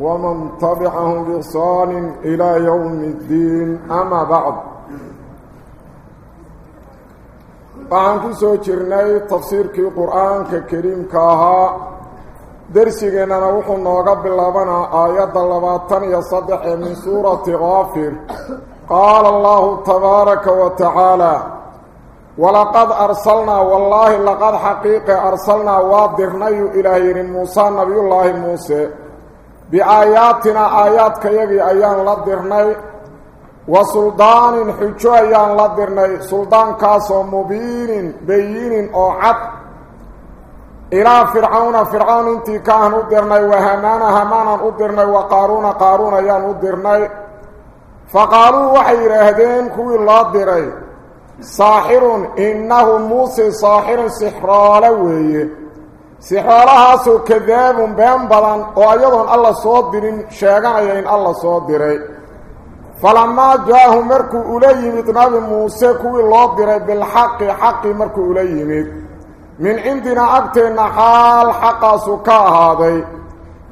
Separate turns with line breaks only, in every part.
ومن طبعهم بإحسان إلى يوم الدين. أما بعد. فعنك سوچرني تفسير كي قرآن كريم كاها. درسينا نوحنا وقبل لبنا آيات اللباتان يصدح من سورة غافر. قال الله تبارك وتعالى ولقد أرسلنا والله لقد حقيقة أرسلنا وابدغنا إلى هير موسى نبي الله موسى. بآياتنا آيات كيغي أيان لدرني وسلطان حجو أيان لدرني سلطان كاسو مبين بيين أو عد. إلى فرعون فرعون انتي كان أدرني وهمانا همانا أدرني وقارون قارون أيان أدرني فقالوا وحي رهدين كوي لدرني ساحر إنه موسي صاحر سحرالوي ساحر ayadoon alla soo dirin sheeganaya in alla soo diray falamaa jaahu markuu ula yimid nabi muuse kuwii loo diray bilxaqi xaqi markuu ula yimid min cindinaa agteenna xaal xaqaasu ka ahaaday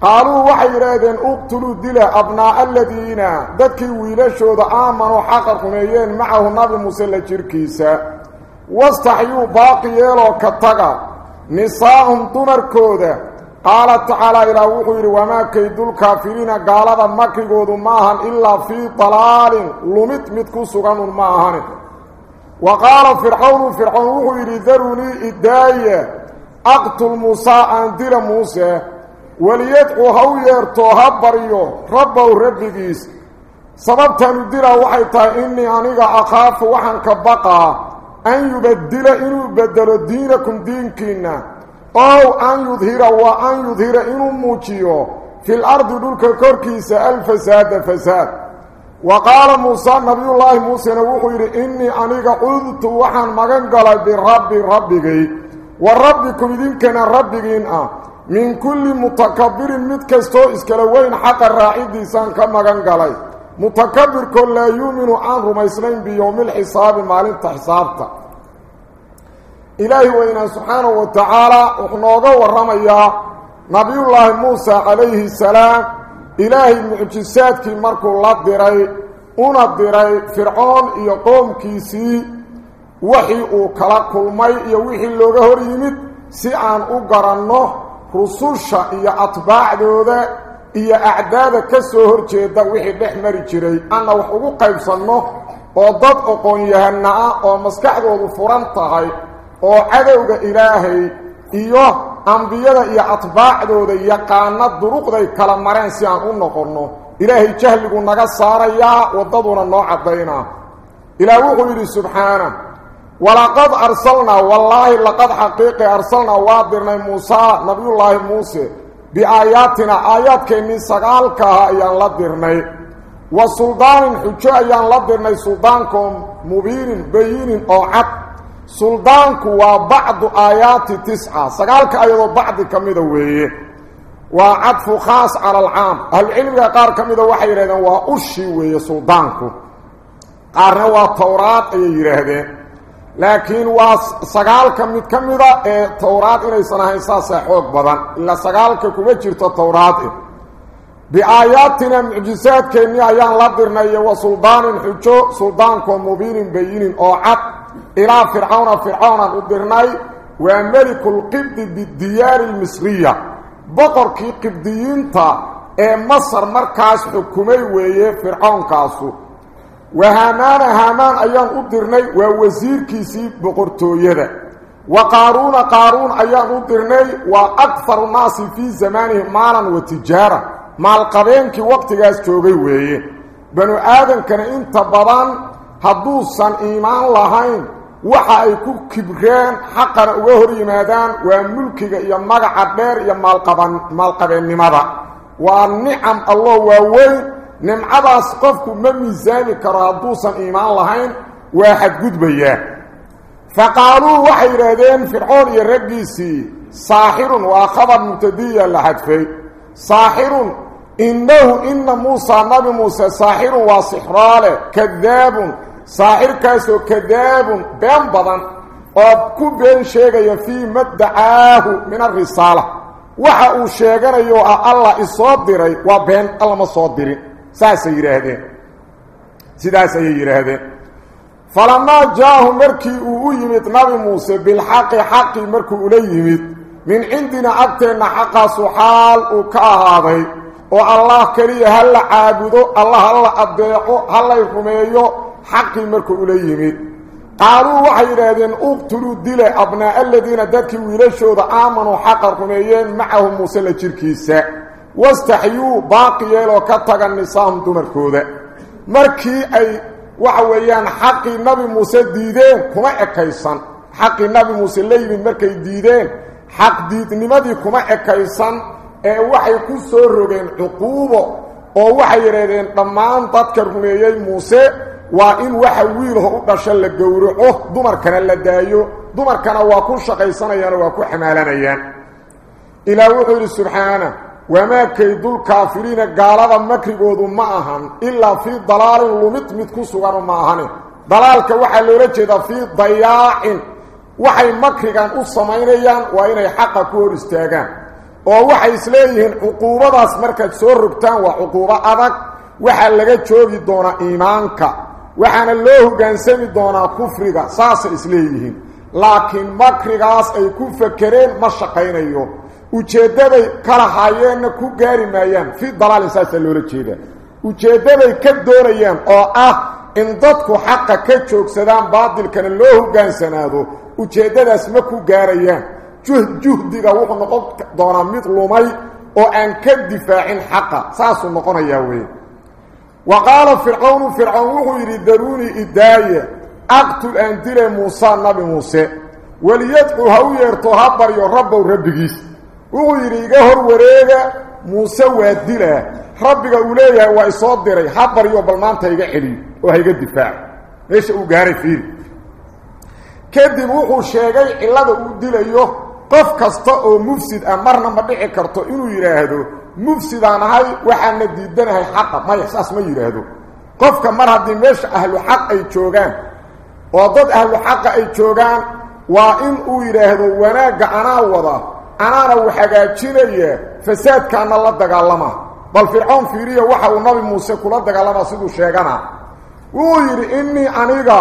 qaaluu waxay yidhaahdeen uqtuluu dila abnaa'a aladiina dadkii wiilashooda aamanuu xaqa rumeeyeen macahu nabi muuse la jirhkiisa wastaxyuu baaqi yeeloo ka taga makrigoodu ma ahan ilaa fii dalaalin lumid mid ku suganun ma ahani wa qaala fircawnu fircawn wuxuu yidhi darunii idaaya aqtul muusaa aan dila muuse waliyadcu ha u yeertoo ha baryo rabbow rabbigiis sababtanu dilaa waxay tahay innii aniga akhaafu waxaan ka baqaa أن يبدل إنو بدل دينكم دينكينا. أو أن يظهر وأن يظهر إنو موتيو في الأرض دولك الكركيس الفساد فساد. وقال موسى نبي الله موسى نبوخي إني أنيق قلت وحن مغنقل بربي ربكي وربكم دينكنا ربكينا من كل متكبر متكستو إسكالوين حق الرائد إسان كمغنقل متكبر كل يؤمن عنه ما يسلم بيوم الحساب مع الانتحسابته calayhi salaam ilaahay mucjisaadkii markuu la diray una diray fircoon iyo qoomkiisii wixii uu kala kulmay iyo wixii looga hor yimid si aan u garanno rususha iyo atbaacdooda iyo acdaada ka soo hor jeeda wixii dhex mari jiray anna wax ugu qaybsanno oo dad oqoon-yahana ah oo maskaxdoodu furan tahay oo cadowga ilaahay iyo ambiyada iyo atbaacdooda yaqaana duruqday kala mareen si aan u noqonno ilaahay jahligu naga saarayaa waddaduna noo caddaynaa ilaah wuxuu yidhi subxaana walaqad arsalnaa wallaahi laqad xaqiiqi arsalnaa waa dirnay muusaa nabiyullaahi muuse biaayaatina aayaadkeennii sagaalkaaha ayaan la dirnay wa suldaanin xujo ayaan la dirnay suldaankaoo mubiinin bayinin oo cad سلطانكو وبعض آيات تسعة. سقالك أيضا بعض كميدا ويه. وعطف خاص على العام. العلم يقار كميدا وحيرين وأشي ويه سلطانكو قارنا وطورات ييره إيه لكن سقالك ميد كميدا إيه طورات إليسانا هايسا سيحوك بدا إلا سقالك كميدا طورات إيه. بآياتنا معجزات كميدا يان لابرنا يوه سلطان حجو. سلطانكو مبين بيين أو عطف إلى فرعون فرعون قدرناي وملك القبض بالديار المصرية. بقر كي قبضيين تا إيه مصر مركز حكومي ويه فرعون كاسو. وهامان هامان أيام قدرناي ووزير كيسي بقرتو يده. وقارون قارون أيام قدرناي وأكثر الناس في زمانه مالا وتجارة. مع القبين كي وقت جاس توغي ويه بنو آدم كان إنت بضان هدوصا إيمان لهين waxa ay ku kibreen xaqana uga hor yimaadaan waa mulkiga iyo magaca dheer iyo maalqaban maalqabeennimada waa nicam alloo waaweyn nimcadaas qofku ma miisaami karo hadduusan iimaan lahayn waa xadgudbayaa faqaaluu waxay yidhaahdeen fircoon iyo raggiisii saaxirun waa khabar mubtadiya la xadfay saaxirun innahu ina muusa nabi muuse saaxirun waa sixraale kadaabun صائر كاسو كذاب بنبضا وكو بين شيغا في مدعاه من الرسالة وحا أو شيغا يو الله اصدري وبين الله مصدري سا سيري هذين سيدا سيري هذين فلما جاه مركي أو يميت نبي موسى بالحق حق مركو اولي يميت من عندنا اكتنا حقا سحال أو كاهاضي و الله كريه هل عابدو الله الله عبدو هل يفميه xaqii markuu ula yimid qaaluu waxay yidhaahdeen uqtuluu dile abnaa'a aladiina dadkii wiilashooda aamanuu xaqa rumeeyeen macahu muuse la jirkiisa wastaxyuu baaqi yeeloo ka taga nisaahum dumarkooda markii ay waxa weeyaan xaqii nabi muuse diideen kuma ekaysan xaqii nabi muuse la yimid markay diideen xaq diidnimadii kuma ekaysan ee waxay ku soo rogeen cuquubo oo waxay yidhaahdeen dhammaan dadka rumeeyey muuse waa ku xamaalanayaan ilaah wuxuu yidhi subxaana wamaa kaydulkaafiriina gaalada makrigoodu ma ahan ilaa fii dalaalin lumid mid ku suganu ma ahane dalaalka waxaa loola jeedaa fii dayaacin waxay makrigan u samaynayaan waa inay xaqa ku hor istaagaan oo waxay isleeyihiin cuquubadaas markaad soo rogtaan waa cuquubo adag waxaa laga joogi doonaa iimaanka waxaana loo hoggaansami doonaa kufriga saasay isleeyihiin laakiin makrigaas ay ku fakereen ma shaqaynayo ujeeddaday kala haayeenna ku gaari maayaan fii dalaalin saasaa loola jeedaa ujeeddaday ka doonayaan oo ah in dadku xaqa ka joogsadaan baadilkana loo hoggaansanaado ujeeddadaas ma ku gaarayaan juhdiga wuxuu noqon doonaa mid lumay oo aan ka difaacin xaqa saasuu noqonayaa wey wa qaala fircawnu fircawn wuxuu yidhi daruunii idaaya aqtul aan dile muusa nabi muuse weliyadcu ha u yeerto ha baryo rabbow rabbigiis wuxuu yidhi iga hor wareega muuse waa dilaa rabbiga uu leeyahay waa isoo diray ha baryo bal maanta iga celiyo oo ha iga difaaco meesha uu gaaray fiiri kadib wuxuu ah ahay waxaana diidanahay xaqa maya saas ma yidhaahdo qofka mar haddii meesha ahlu xaq ay joogaan oo dad ahlu xaqa ay joogaan waa in uu yidhaahdo wanaagga anaa wada anaana uu hagaajinaya fasaadkaana la dagaalamaa bal fircoon fiiriya waxa uu nabi muuse kula dagaalamaa siduu sheegana wuxuu yidhi innii aniga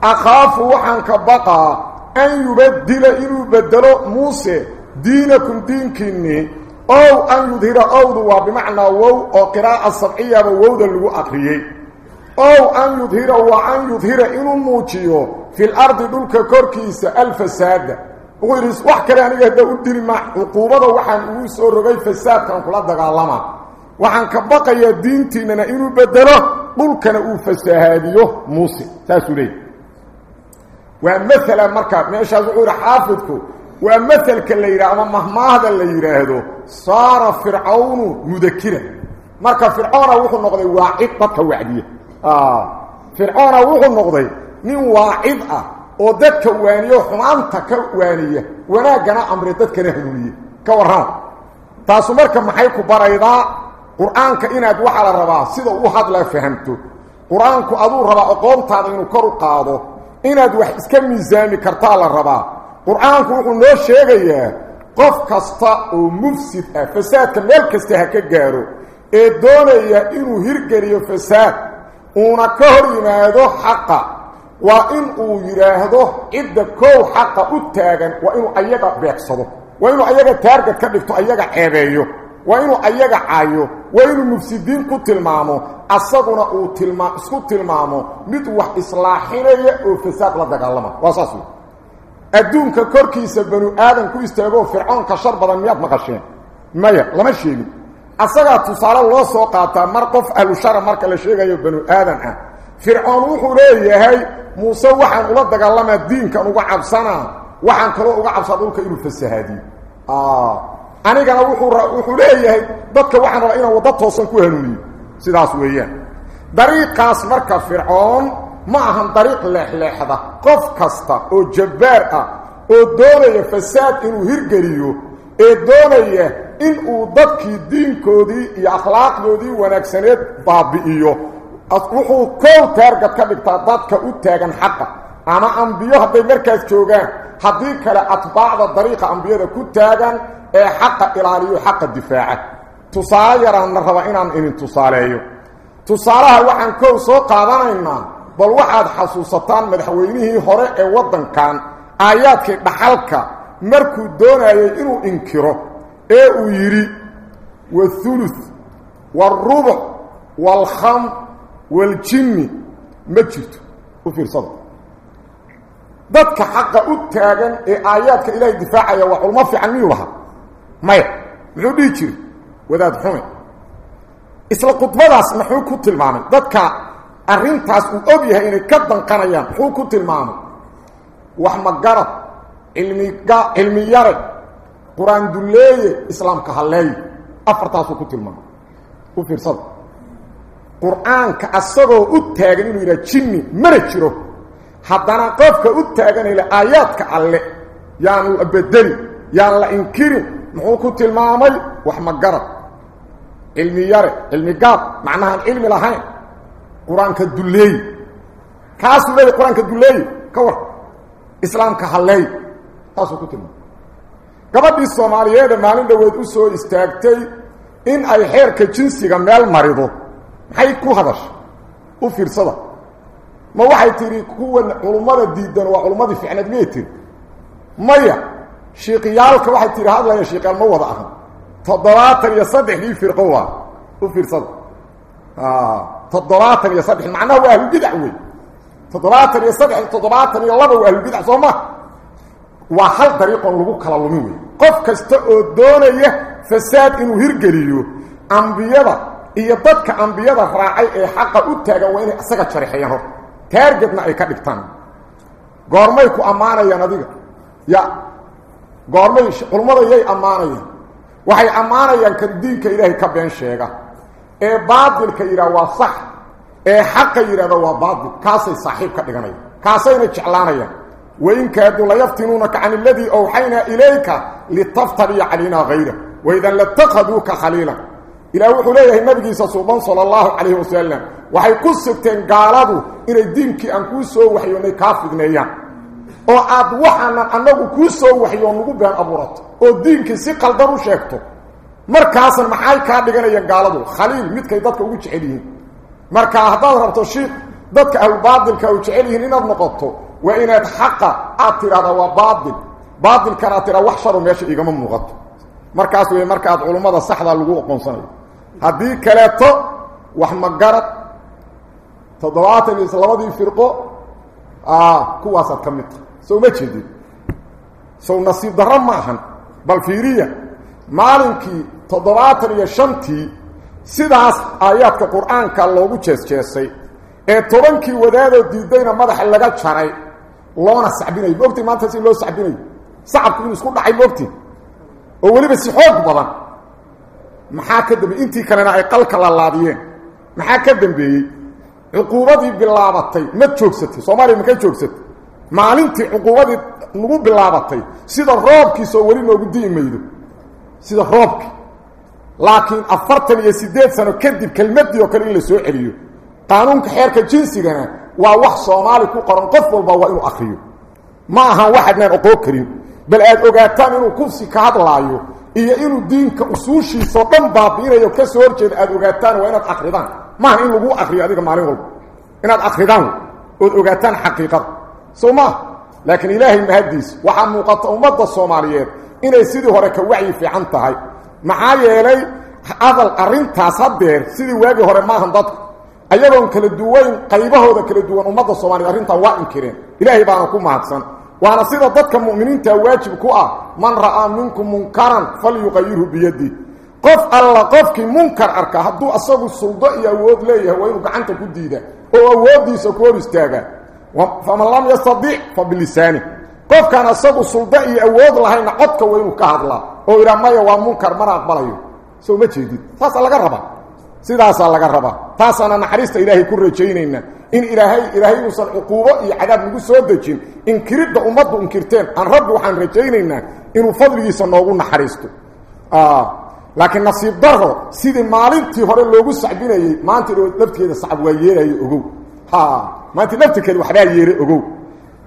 akhaafu waxaan ka baqaa an yubadila inuu bedelo muuse diinakum diinkiinnii أو أن يظهر اوض وبمعنى وو أو قراءة سطحيه بوود لو اقريي أو أن يظهر وأن يظهر ان موجيو في الأرض دولك كركيس ألف سادة. ويرس وحكر يعني هذا ادري مع عقوبة وحان أو سو رغي فساد كان كلا دغالما. وحان كبقي دينتي من ان بدله دولك أو فساهاديو موسى تاسوري. ومثلا مركب ماشي ازور حافظكم ومثل كاللي يرى أما مهما هذا اللي يرى هذا صار فرعون مذكرا. مركا فرعون وخو نقضي واعيد بطا وعدية. آه. فرعون وخو نقضي من واعيد أه. ودك وانية وحمانتك وانية. وأنا قناع عمري دك نهدوني كورهان. تاسو مركا محيكو برا إضاء قرآنك إنا دوح على الربا سيدا وحد لا فهمتو. قرآنك أدو الربا أقوم تعدينو كرو قادو. إنا دوح اسكم ميزامي كرتال الربا ah uuna ka hor yimaado xaqa waa in uu yidhaahdo cidda koow xaqa u taagan waa inuu ayaga beegsado waa inuu ayaga taargad ka dhigto ayaga ceebeeyo waa inuu ayaga caayo waa inuu mufsidiin ku tilmaamo asaguna uu tilmaa isku tilmaamo mid wax islaaxinaya oo fasaad la dagaalama waa saas wey adduunka korkiisa banu aadan ku istaagoo fircoonka shar badan miyaad maqasheen maya lama sheegin asagaa tusaale loo soo qaataa mar qof ahlu shara marka la sheegayo banu aadan ah fircoon wuxuu leeyahay muuse waxaan ula dagaalamaa diinkan uga cabsanaa waxaan kaloo uga cabsaa dhulka inuu fasahaadiyo anigana wuxuu leeyahay dadka waxaan rabaa inaan waddo toosan ku hanuuniyo sidaas weeyaan dariiqaas marka fircoon معهم طريق لح لحظة. قف كستا. أو جبار أو دولي فساد إنو هرقريو. اي دولي انو ضدكي دين كودي إي أخلاق لودي واناكسانيت بابئيو. اصبحو كو تارغة كبك تعدادك أو تاغن حقا. أما انبيو هده مركز كوغان حديك لأتباع ذا طريق انبيو ذا كو تاغن إي حقا الاليو حقا الدفاع تصالي ران نرهوا إنان انان تصالي هوا انكو سو قادان انان bal waxaad xasuusataan madaxweynihii hore ee waddankan aayaadkii dhaxalka markuu doonayay inuu inkiro ee uu yidhi wathuluth waarubuc waalkham waaljinni ma jirto u fiirsada dadka xaqa u taagan ee aayaadka ilaahay difaacaya waa culmo fiican miyuu lahaa maya muxuu dhihi jiri wadaad xume isla khudbadaas muxuu ku tilmaamay dadka arrintaas uu og yahay inay ka danqanayaan muxuu ku tilmaamay wax magarad cilmi yare qur-aan dulleeye islaamka halleeye afartaasuu ku tilmaamay u fiirsada qur-aanka asagoo u taagan inuu yidhaha jinni mana jiro haddana qofka u taaganayla aayaadka alle yaanu la bedeli yaan la inkirin muxuu ku tilmaamay wax magarad cilmi yare cilmi gaab macnahaan cilmi lahayn qur-aanka dulleey kaasuu leeyahy qur-aanka dulleey ka war islaamka halleey taasuu ku tilmaamay gabadhii soomaaliyeeda maalin dhoweed u soo istaagtay in ay xeerka jinsiga meel marido maxay ku hadashay u fiirsada ma waxay tidhi kuwa culummada diidan waa culummadii ficneed miyay tiri maya shiiqiyaalka waxay tihi hadlaya shiiqyaal ma wada ahan toddobaatan iyo saddexdii firqo waa u fiirsada macnaha waa ahlubidac wey toddobaatan iyo saddex toddobaatan iyo laba waa ahlubidac soo ma waa hal dariiqoon lagu kala lumin wey qof kasta oo doonaya fasaad inuu hirgeliyo ambiyada iyo dadka ambiyada raacay ee xaqa u taagan waa inay isaga jarixayaan hor taargetna ay ka dhigtaan goormay ku ammaanayaan adiga ya goormay culummada yay ammaanayaan waxay ammaanayaan kan diinka ilaahay ka been sheega ee baadilka yidhaha waa sax ee xaqa yidhahda waa baadil kaasay saaxiib ka dhiganayaan kaasayna jeclaanayaan layaftinuunaka can aladii awxaynaa ilayka litaftabiya calaynaa hayra waidan latahaduuka khaliila ilaah wuxuu leeyahay nabigiisa suuban sala allahu calayhi wasalam waxay ku sigteen gaaladu inay diinkii aan kuu soo waxyoonnay kaa fidneeyaan oo aad waxaanan annagu kuu soo waxyoon nagu been abuurato oo diinkii si qaldan u sheegto markaasan maxay kaa dhiganayaan gaaladu khaliil midkay dadka ugu jecel yihiin marka haddaad rabto shiiq dadka ahlubaatilka u jecel yihiin inaad noqoto waa inaad xaqa aad tidhahdaa waa baatil baatilkan aad tidhahda wax sharu meesha igama muuqato markaas wey marka aad culummada saxdaa lagu aqoonsanayo haddii kaleeto wax magarad toddobaatan iyo labadii firqo kuwaasaad ka mid tahay sow ma jeedin sow nasiib darro ma bal fiiriya maalinkii toddobaatan iyo shantii sidaas aayaadka qur-aanka loogu jees-jeesay ee tobankii wadaadoo diidayna madaxa laga jaray loona sacbinayo moogti maanta si loo sacbinayo sacabku inuu isku dhacay moogti oo weliba si xoog badan maxaa ka dambeeyey intii kalena ay qalka lalaadiyeen maxaa ka dambeeyey cuquubadii bilaabatay ma joogsatay soomaaliya makay joogsatay maalintii cuquubadii nagu bilaabatay sida roobkiisoo weli noogu di'i maydo sida roobkii laakiin afartan iyo siddeed sano kadib kelmaddii oo kale in la soo celiyo qaanuunka xeerka jinsigana waa wax soomaali ku qoran qof walba waa inuu akriyo ma ahan waxaadnaan oqoo karin bal aad ogaataan inuu kufsi ka hadlaayo iyo inuu diinka usuushiisao dhan baabi'inayo ka soo horjeeda aad ogaataan waa inaad akridaan maaha in lagu akriyo adiga maalin walba inaad akridaan ood ogaataan xaqiiqada soo maa laakiin ilaahay mahaddiis waxaa muuqata ummadda soomaaliyeed inay sidii hore ka wacyi fiican tahay maxaa yeelay adal arrintaas haddeer sidii waagii hore maahan dadku ayagoon kala duwayn qaybahooda kala duwan ummadda soomaaliyed arrintan waa inkireen ilaahay baana ku mahadsan waana sida dadka mu'miniinta waajib ku ah man ra'aa minkum munkaran falyuqayirhu biyadih qof alla qofkii munkar arka hadduu asagu suldo iyo awood leeyahay waa inuu gacanta ku diida oo awooddiisa ku hor istaaga faman lam yastadic fa bilisaani qofkaan asagu suldo iyo awood lahayna codka waa inuu ka hadlaa oo idhaa maya waa munkar mana aqbalayo soo ma jeedid saasaa laga rabaa sidaasaa laga rabaa taasaana naxariista ilaahay ku rajaynayna in ilaahay ilaahay uusan cuquubo iyo cadaab nagu soo dejin inkiridda ummaddu inkirteen aan rabbi waxaan rajaynaynaa inuu fadligiisa noogu naxariisto laakiin nasiib daro sidii maalintii hore loogu sacbinayey maanta lafteeda sacab waa yeelayo ogow maanta laftirkeeda waxbaa yeera ogow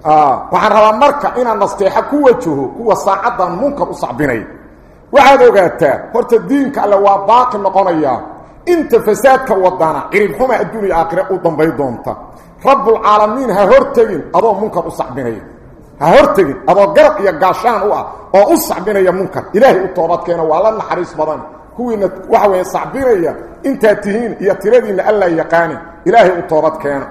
waxaan rabaa marka inaan nasteexo ku wajaho kuwa saacaddan munkar u sacbinaya waxaad ogaataa horta diinka alle waa baaqi noqonayaa inta fasaadka wadana ciribxuma adduuniya aakhire u dambay doonta rabbulcaalamiin ha hortegin adoo munkar u sacbinaya ha hortegin adoo garab iyo gaashaan u ah oo u sacbinaya munkar ilaahay u toobadkeena waa la naxariis badan kuwiina waxa weeye sacbinaya intaad tihiin iyo tiradiinna alla yaqaani ilaahay u toobadkeena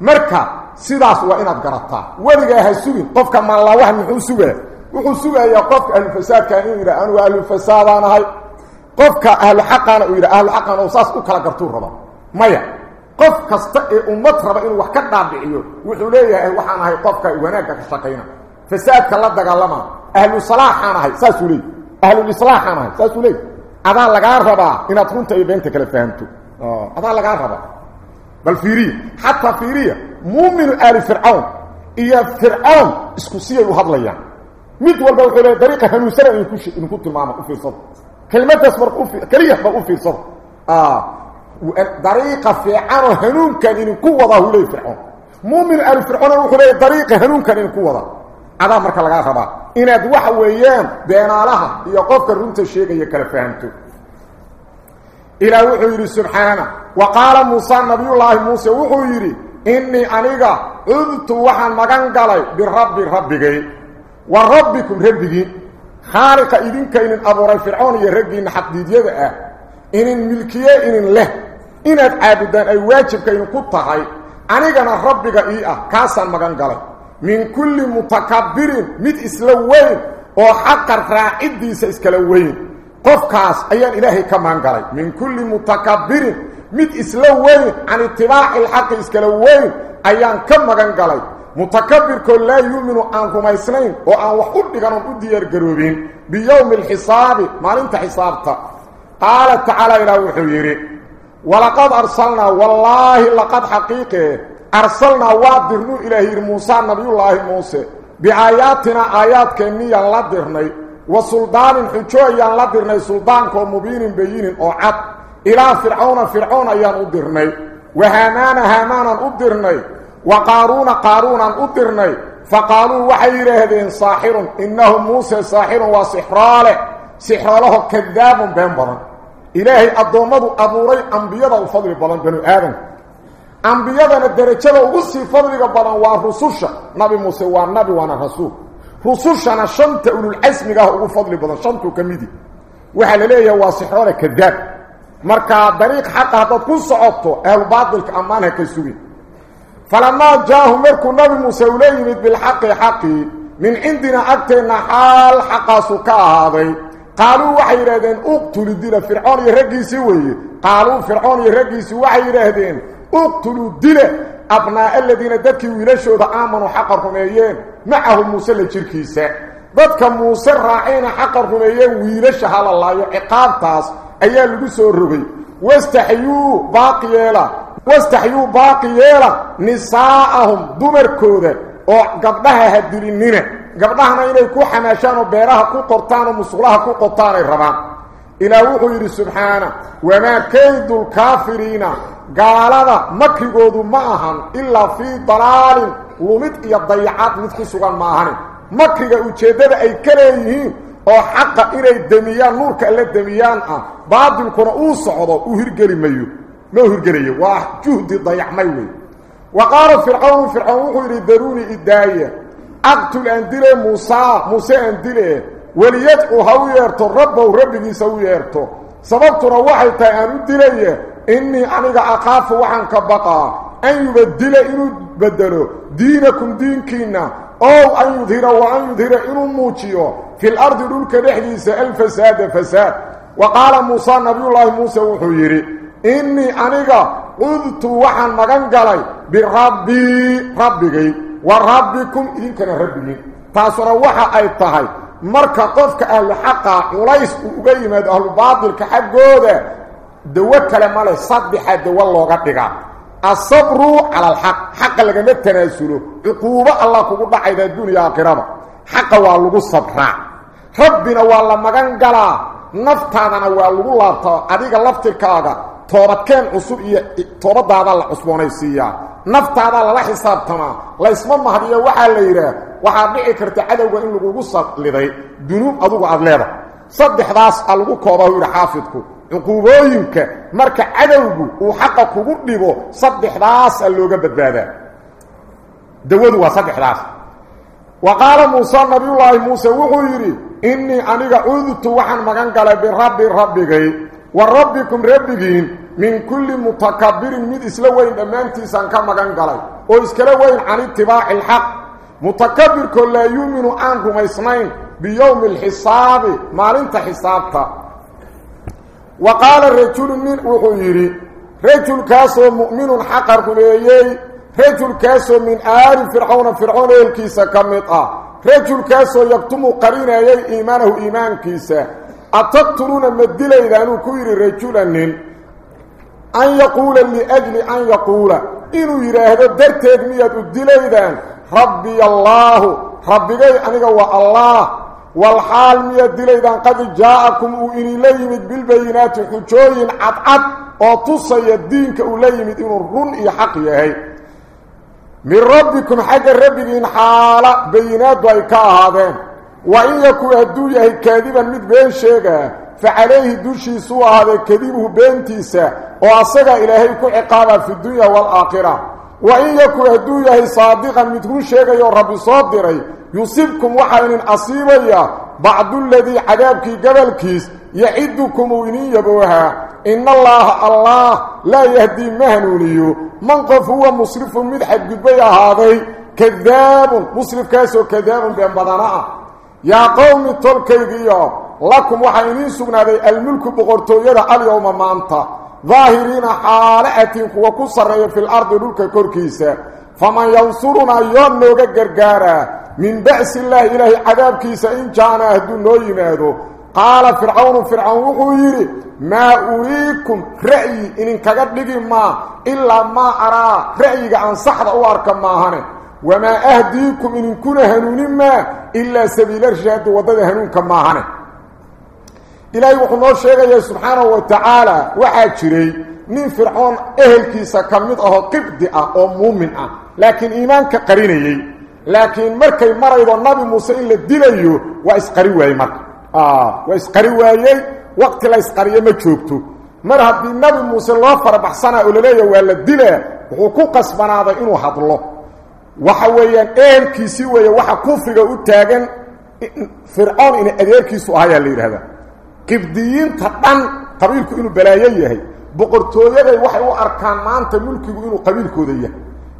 marka sidaas waa inaad garataa weligaa ha sugin qofka maallaawaha muxuu sugaa wuxuu sugayaa qofka ahlufasaadkan inuu yidha anugu ahlufasaadaan ahay qofka ahlu xaqaana uu yidha ahlu xaqaan oo saas u kala gartuu raba maya qof kasta ee ummad raba inuu wax ka dhaadhiciyo wuxuu leeyahay waxaan ahay qofka wanaagga ka shaqayna fasaadka la dagaalama ahlu salaaxaan ahay saasuu leey ahlulislaaxaan ahay saasuu leey adaa lagaa rabaa inaad runta iyo beenta kala fahamto adaa lagaa rabaa بل فيريا حتى فيريا مؤمن آل فرعون. إيا فرعون اسكسية الوهد ليا ميت والبال قبل طريقة هنو سرع إن كنت المعامة في صد كلمات اسمار ما كريح في صد آه. طريقة في عام هنون كان إن قوة ده لي فرعون. مؤمن آل فرعون روح لي طريقة هنون كان إن قوة ده هذا مركز لغاية خبار إن أدوح ويام بينا لها. يقف الرنت الشيخ يكالفهمتو ilaah wuxuu yidhi subxaana wa qaala muusa nabiyullaahi muuse wuxuu yidhi innii aniga cudtu waxaan magan galay birabbi rabbigay wa rabbikum rabbigii khaaliqa idinka inin abuuray fircoon iyo raggiinna xaqdiidyada ah inin milkiye inin leh inaad caabudaan ay waajibka idinku tahay anigana rabbiga ii ah kaasaan magan galay min kulli mutakabbirin mid isla weyn قفكاس أيان إلهي كمان قرأي. من كل متكبر مد إسلوه عن اتباع الحق إسلوه أيان كمان قرأي. متكبر كل لا يؤمن أنهما إسلين وأن وحود لغنون أدير قروبين بيوم الحصاب ما لنت حسابتا. قال تعالى إلى وحويري ولقد أرسلنا والله لقد حقيقة. أرسلنا وادرنو إلهي موسى نبي الله موسى. بآياتنا آيات كمية لدرنه وسلطان حجويا لدرني سلطان كو مبين بيين أو عط إلى فرعون فرعون يا ادرني وهامان هامان ادرني وقارون قارون ادرني فقالوا وحيرهدين ساحر إنه موسى ساحر وسحراله سحراله كذاب بنبر إلهي الضومد أبوري انبياد الفضل بلان بنو آدم. انبياد درجة أو صفه بلان وا نبي موسى وا نبي وأنا رسول. رسوشنا شنت اولو العزم جاه أو فضل بدل شنت وكميدي وحال ليه واسخور كذاب مركا طريق حق هذا كل صعوبته الباطل كامانه كسوي فلما جاءهم مركو نبي موسى وليه بالحق حقي من عندنا أكثر حال حق سوكا هذه قالوا وحيرهدين اقتلوا دينا فرعون يرقي سوي قالوا فرعون يرقي سوي وحيرهدين اقتلوا ابناء الذين دكي ويلشوا دعامنوا حقركم ايين macahu muuse la jirkiisa dadka muuse raacayna xaqa rumeeyeen wiilasha hala laayo ciqaabtaas ayaa lagu soo rogay wastaxyuu baaqi yeela wastaxyuu baaqi yeela nisaa'ahum dumarkooda oo gabdhaha ha dilinina gabdhahana inay ku xamaashaan oo beeraha ku qortaan oo musuqlaha ku qotaanay rabaan ilaah wuxuu yidhi subxaana wamaa kaydu lkaafiriina gaalada makrigoodu ahani makriga ujeeddada ay ka leeyihiin oo xaqa inay demiyaan nuurka alla demiyaan ah baadilkuna uu socdo uu hirgeli mayo ma hirgelayo waa juhdi dayacmay wey wa qaala fircawn fircawn wuxuu yidhi daruuni idaaya aqtul aan dile muusaa muuse aan dile weliyadcu ha u yeerto rabbow rabbigiisa u yeerto sababtuna waxay tahay aan u dilaya innii aniga aqaafu waxaan ka baqaa أن يبدل إنه بدلو دينكم دينكينا. أو أنذر وأنذر إنه موتيو في الأرض دولك نحديث الفساد فساد وقال موسى نبي الله موسى وحيري إني أنيقى قلت وحن مغنقلي بربي ربكي وربكم إذن كان ربكي تأثر وحا أي طهي مركا قفك أهل حقا وليس أبيمد أهل باطل كحب قودة دوكال مالي صد بحد والله قدقا. Asabru cala alxaq xaqa lagama tanaasulo cuquubo allah kugu dhacayda adduuniya aakhirada xaqa waa lagu sabraa rabbina waa la magan galaa naftaadana waa lagu laabtaa adiga laftirkaaga toobadkeen cusub iyo toobadaadaa la cusboonaysiiyaa naftaadaa lala xisaabtamaa laysma mahdiyo waxaa la yidhaah waxaad dhici karta cadowga in lagugu salliday dunuub adugu aada leedahay saddexdaas a lagu koobaa u yidhi xaafidku saddexdaasa looga badbaadaa dawadu waa saddexdaas wa qaala muuse nabiyullaahi muuse wuxuu yidhi innii aniga cudtu waxaan magan galay birabbi rabbigay wa rabbikum rabbigiin min kulli mutakabirin mid isla weyn dhammaantiisaan ka magan galay oo iskala weyn can itibaaci alxaq mutakabirkoo laa yuuminu aan rumaysnayn biyowmi alxisaabi maalinta xisaabta وقال الرجل من وحير رجل كاسو مؤمن حقر كليهي رجل كاسو من آل فرعون فرعون الكيسة كمطة رجل كاسو يكتم قرين يي إيمانه إيمان كيسة أتطرون مدل إذا نكوير رجل النيل؟ أن يقول لأجل أن يقول إنو يراهد الدرتة بنية الدل إذا ربي الله ربي غير أنك الله والحال من الدليدان قد جاءكم وإن ليمت بالبينات حجوين عد عد وطوصة يدينك وليمت إن الرن إحقيه من ربكم حق الرب إن حال بينات وإكاء هذا وإن يكو أدو يهي كاذبا مد بين شيك فعليه دوشي سوى هذا كذبه بين تيسا. وأصغى إلهي كو عقابا في الدنيا والآخرة. وإياك أدو يهي صادقا مثل شيخ يا ربي صادري يصيبكم وحاين أصيبيا بعد الذي عذابك قبل كيس يعدكم ويني بوها. إن الله الله لا يهدي مهنوني منقف هو مصرف من حق بيا هذا كذاب مصرف كاس كذاب بأن بدناء. يا قوم التركي لكم وحاينين سبنا بي الملك بغرطو يرى اليوم ما أنت. Ah yaa qowmi tolkaygiiyo lakum waxaa idiin sugnaaday almulku boqortooyada alyowma maanta daahiriina xaale atiin kuwa ku sarreeya fil ardi dhulka korkiisa faman yansurunaa yoo nooga gargaaraa min ba'si illaahi ilaahay cadaabkiisa in jaana hadduu noo yimaado qaala fircawnu fircawn wuxuu yidhi maa uriikum ra'yi idinkaga dhigi maa ilaa maa araa ra'yiga aan saxda jiray nin fircoon ehelkiisa ka mid ahoo qibdi ah oo muumin ah laakiin iimaanka qarinayey laakiin markay maraydo nabi muuse in la dilayo waa isqari waayey marka waa isqari waayey waqti la isqariyo ma joogto mar haddii nabi muuse loo farabaxsanaa oo laleeyaha waa la dilaa wuxuu ku qasbanaaday inuu hadlo waxa weeyaan ehelkiisii weeye waxa kufriga u taagan fircoon inay adeerkiisu ahayaa la yidhahdaa qibdiyiinta dhan qabiilku inuu balaayo yahay boqortooyaday waxay u arkaan maanta mulkigu inuu qabiilkooda yahay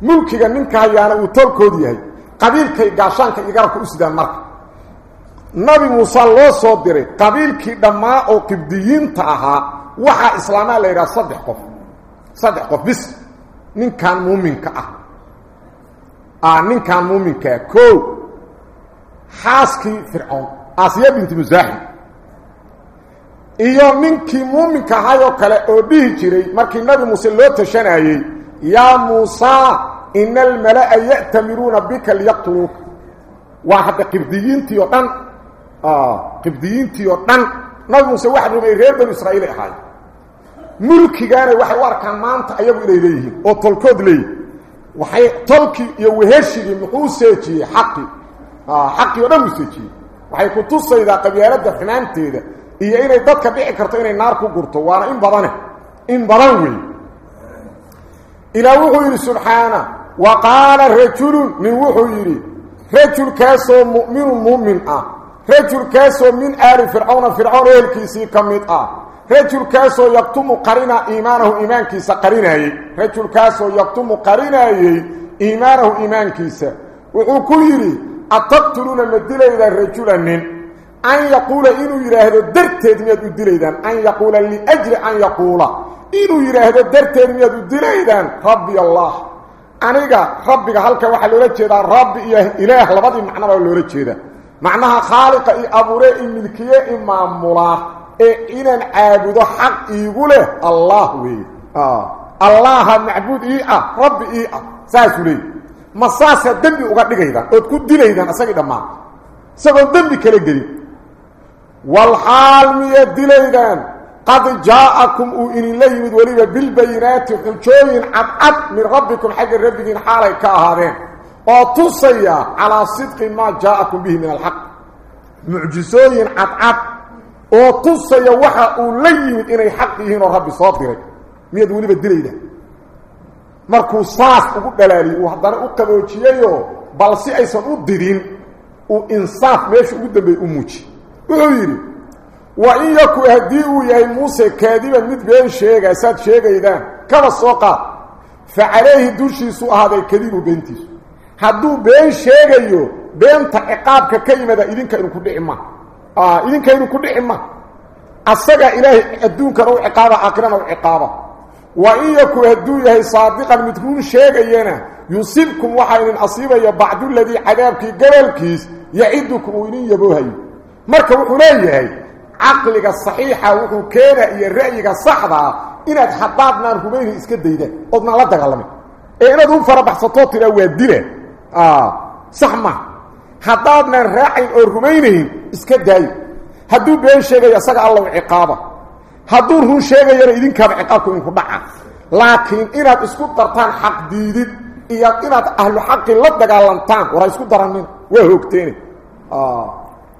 mulkiga ninka hayaana uu tolkood yahay qabiilkay gaashaanka iyo garabka u sidaan marka nabi muuse loo soo diray qabiilkii dhammaa oo qibdiyiinta ahaa waxaa islaamaa la yidhaha saddex qof saddex qof bis ninkan muuminka ah ninkan muuminkaa ko xaaskii fircoon aasiya binti musaaxim iyo ninkii muuminka ahay oo kale oo dhihi jiray markii nabi muuse loo tashanayey yaa muusa ina almala'a ya'tamiruuna bika liyaqtuluuka waa hadda qibdiyiintii oo dhan qibdiyiintii oo dhan nabi muuse waxa rumay reer banu israa'iilay ahaay mulkigaana waxay u arkaan maanta ayagu inay leeyihiin oo tolkood leeyihin waxay tolkii iyo weheshigii muxuu seejiyey xaqii xaqii o dhan uu seejiyey waxay ku tusaydaa qabyaaladda xumaanteeda iyo inay dadka dhici karto inay naar ku gurto waana in badane in badan wey ilaah wuxuu yidhi subxaana wa qaala rajulun nin wuxuu yidhi rajulkaasoo mu'minun muumin ah rajulkaasoo min aali fircawna fircoon ehelkiisii ka mid ah rajulkaasoo yaktumu qarina iimaanahu iimaankiisa qarinaayey rajulkaasoo yaktumu qarinaayey iimaanahu iimaankiisa wuxuu ku yidhi ataqtuluuna ma dilaydaan rajula nin an yaquula liajli an yaquula inuu yidhaahdo darteed miyaad u dilaydaan rabbi allah aniga rabbiga halka waxaa loola jeedaa rabbi iyo ilaah labadii macnaba loola jeedaa macnaha khaaliqa iyo abuure i milkiye i maamulaa ee inaan caabudo xaq iigu leh allah weeye allaha macbuud ii ah rabbi ii ah saasuu leey ma saasaa dembi uga dhigaydaan ood ku dilaydaan isagii dhammaan isagoon dembi kala gelin والحال ميدليغان قد جاءكم إلى لي ولي بالبينات وكنتم عقب من ربكم حق ربكم حالك أو اتصيا على صدق ما جاءكم به من الحق. معجزين عقب اتصيا وحا لي ان حقه رب صابر ميدولي بالدليل. marku saas ugu dhalaali u hadana u kabojiyo balse aysan u dirin oo insaaf meesh ugu dambeey u muujiyo وحيري وإن يكو أهديه موسى كاذبا مد بيان شيئا ساد شيئا إذا. كما السوقة فعليه دوشي سوء هذا كذب بنتي. هدو بيان شيئا يو بيان تعقاب ككيمة إذن كأنو كده إما. آه، إذن كأنو كده إما. أساق إلهي أدوك رو عقابة آخرا رو عقابة. وإن يكو أهديه يهي صادقا مدهون شيئا ينا. يصيبكم وحا إن يا بعد الذي عذابك قبل كيس يعدكم وإن يبوهيو marka wuxuu leeyahay caqliga saxiixa wuxuu keena iyo ra'yiga saxdaa inaad haddaadnaan rumaynin iska daydaan oodnaan la dagaalamin ee inaad u farabaxsatoo tiraa waa dila sax ma haddaadnaan raacayn oo rumaynayn iska daayo hadduu been sheegayo isaga allow ciqaaba hadduu run sheegayana idinkaaba ciqaabku idinku dhaca laakiin inaad isku dartaan xaq diidid iyo inaad ahlu xaqi la dagaalantaan war ha isku daranina waa hoogteene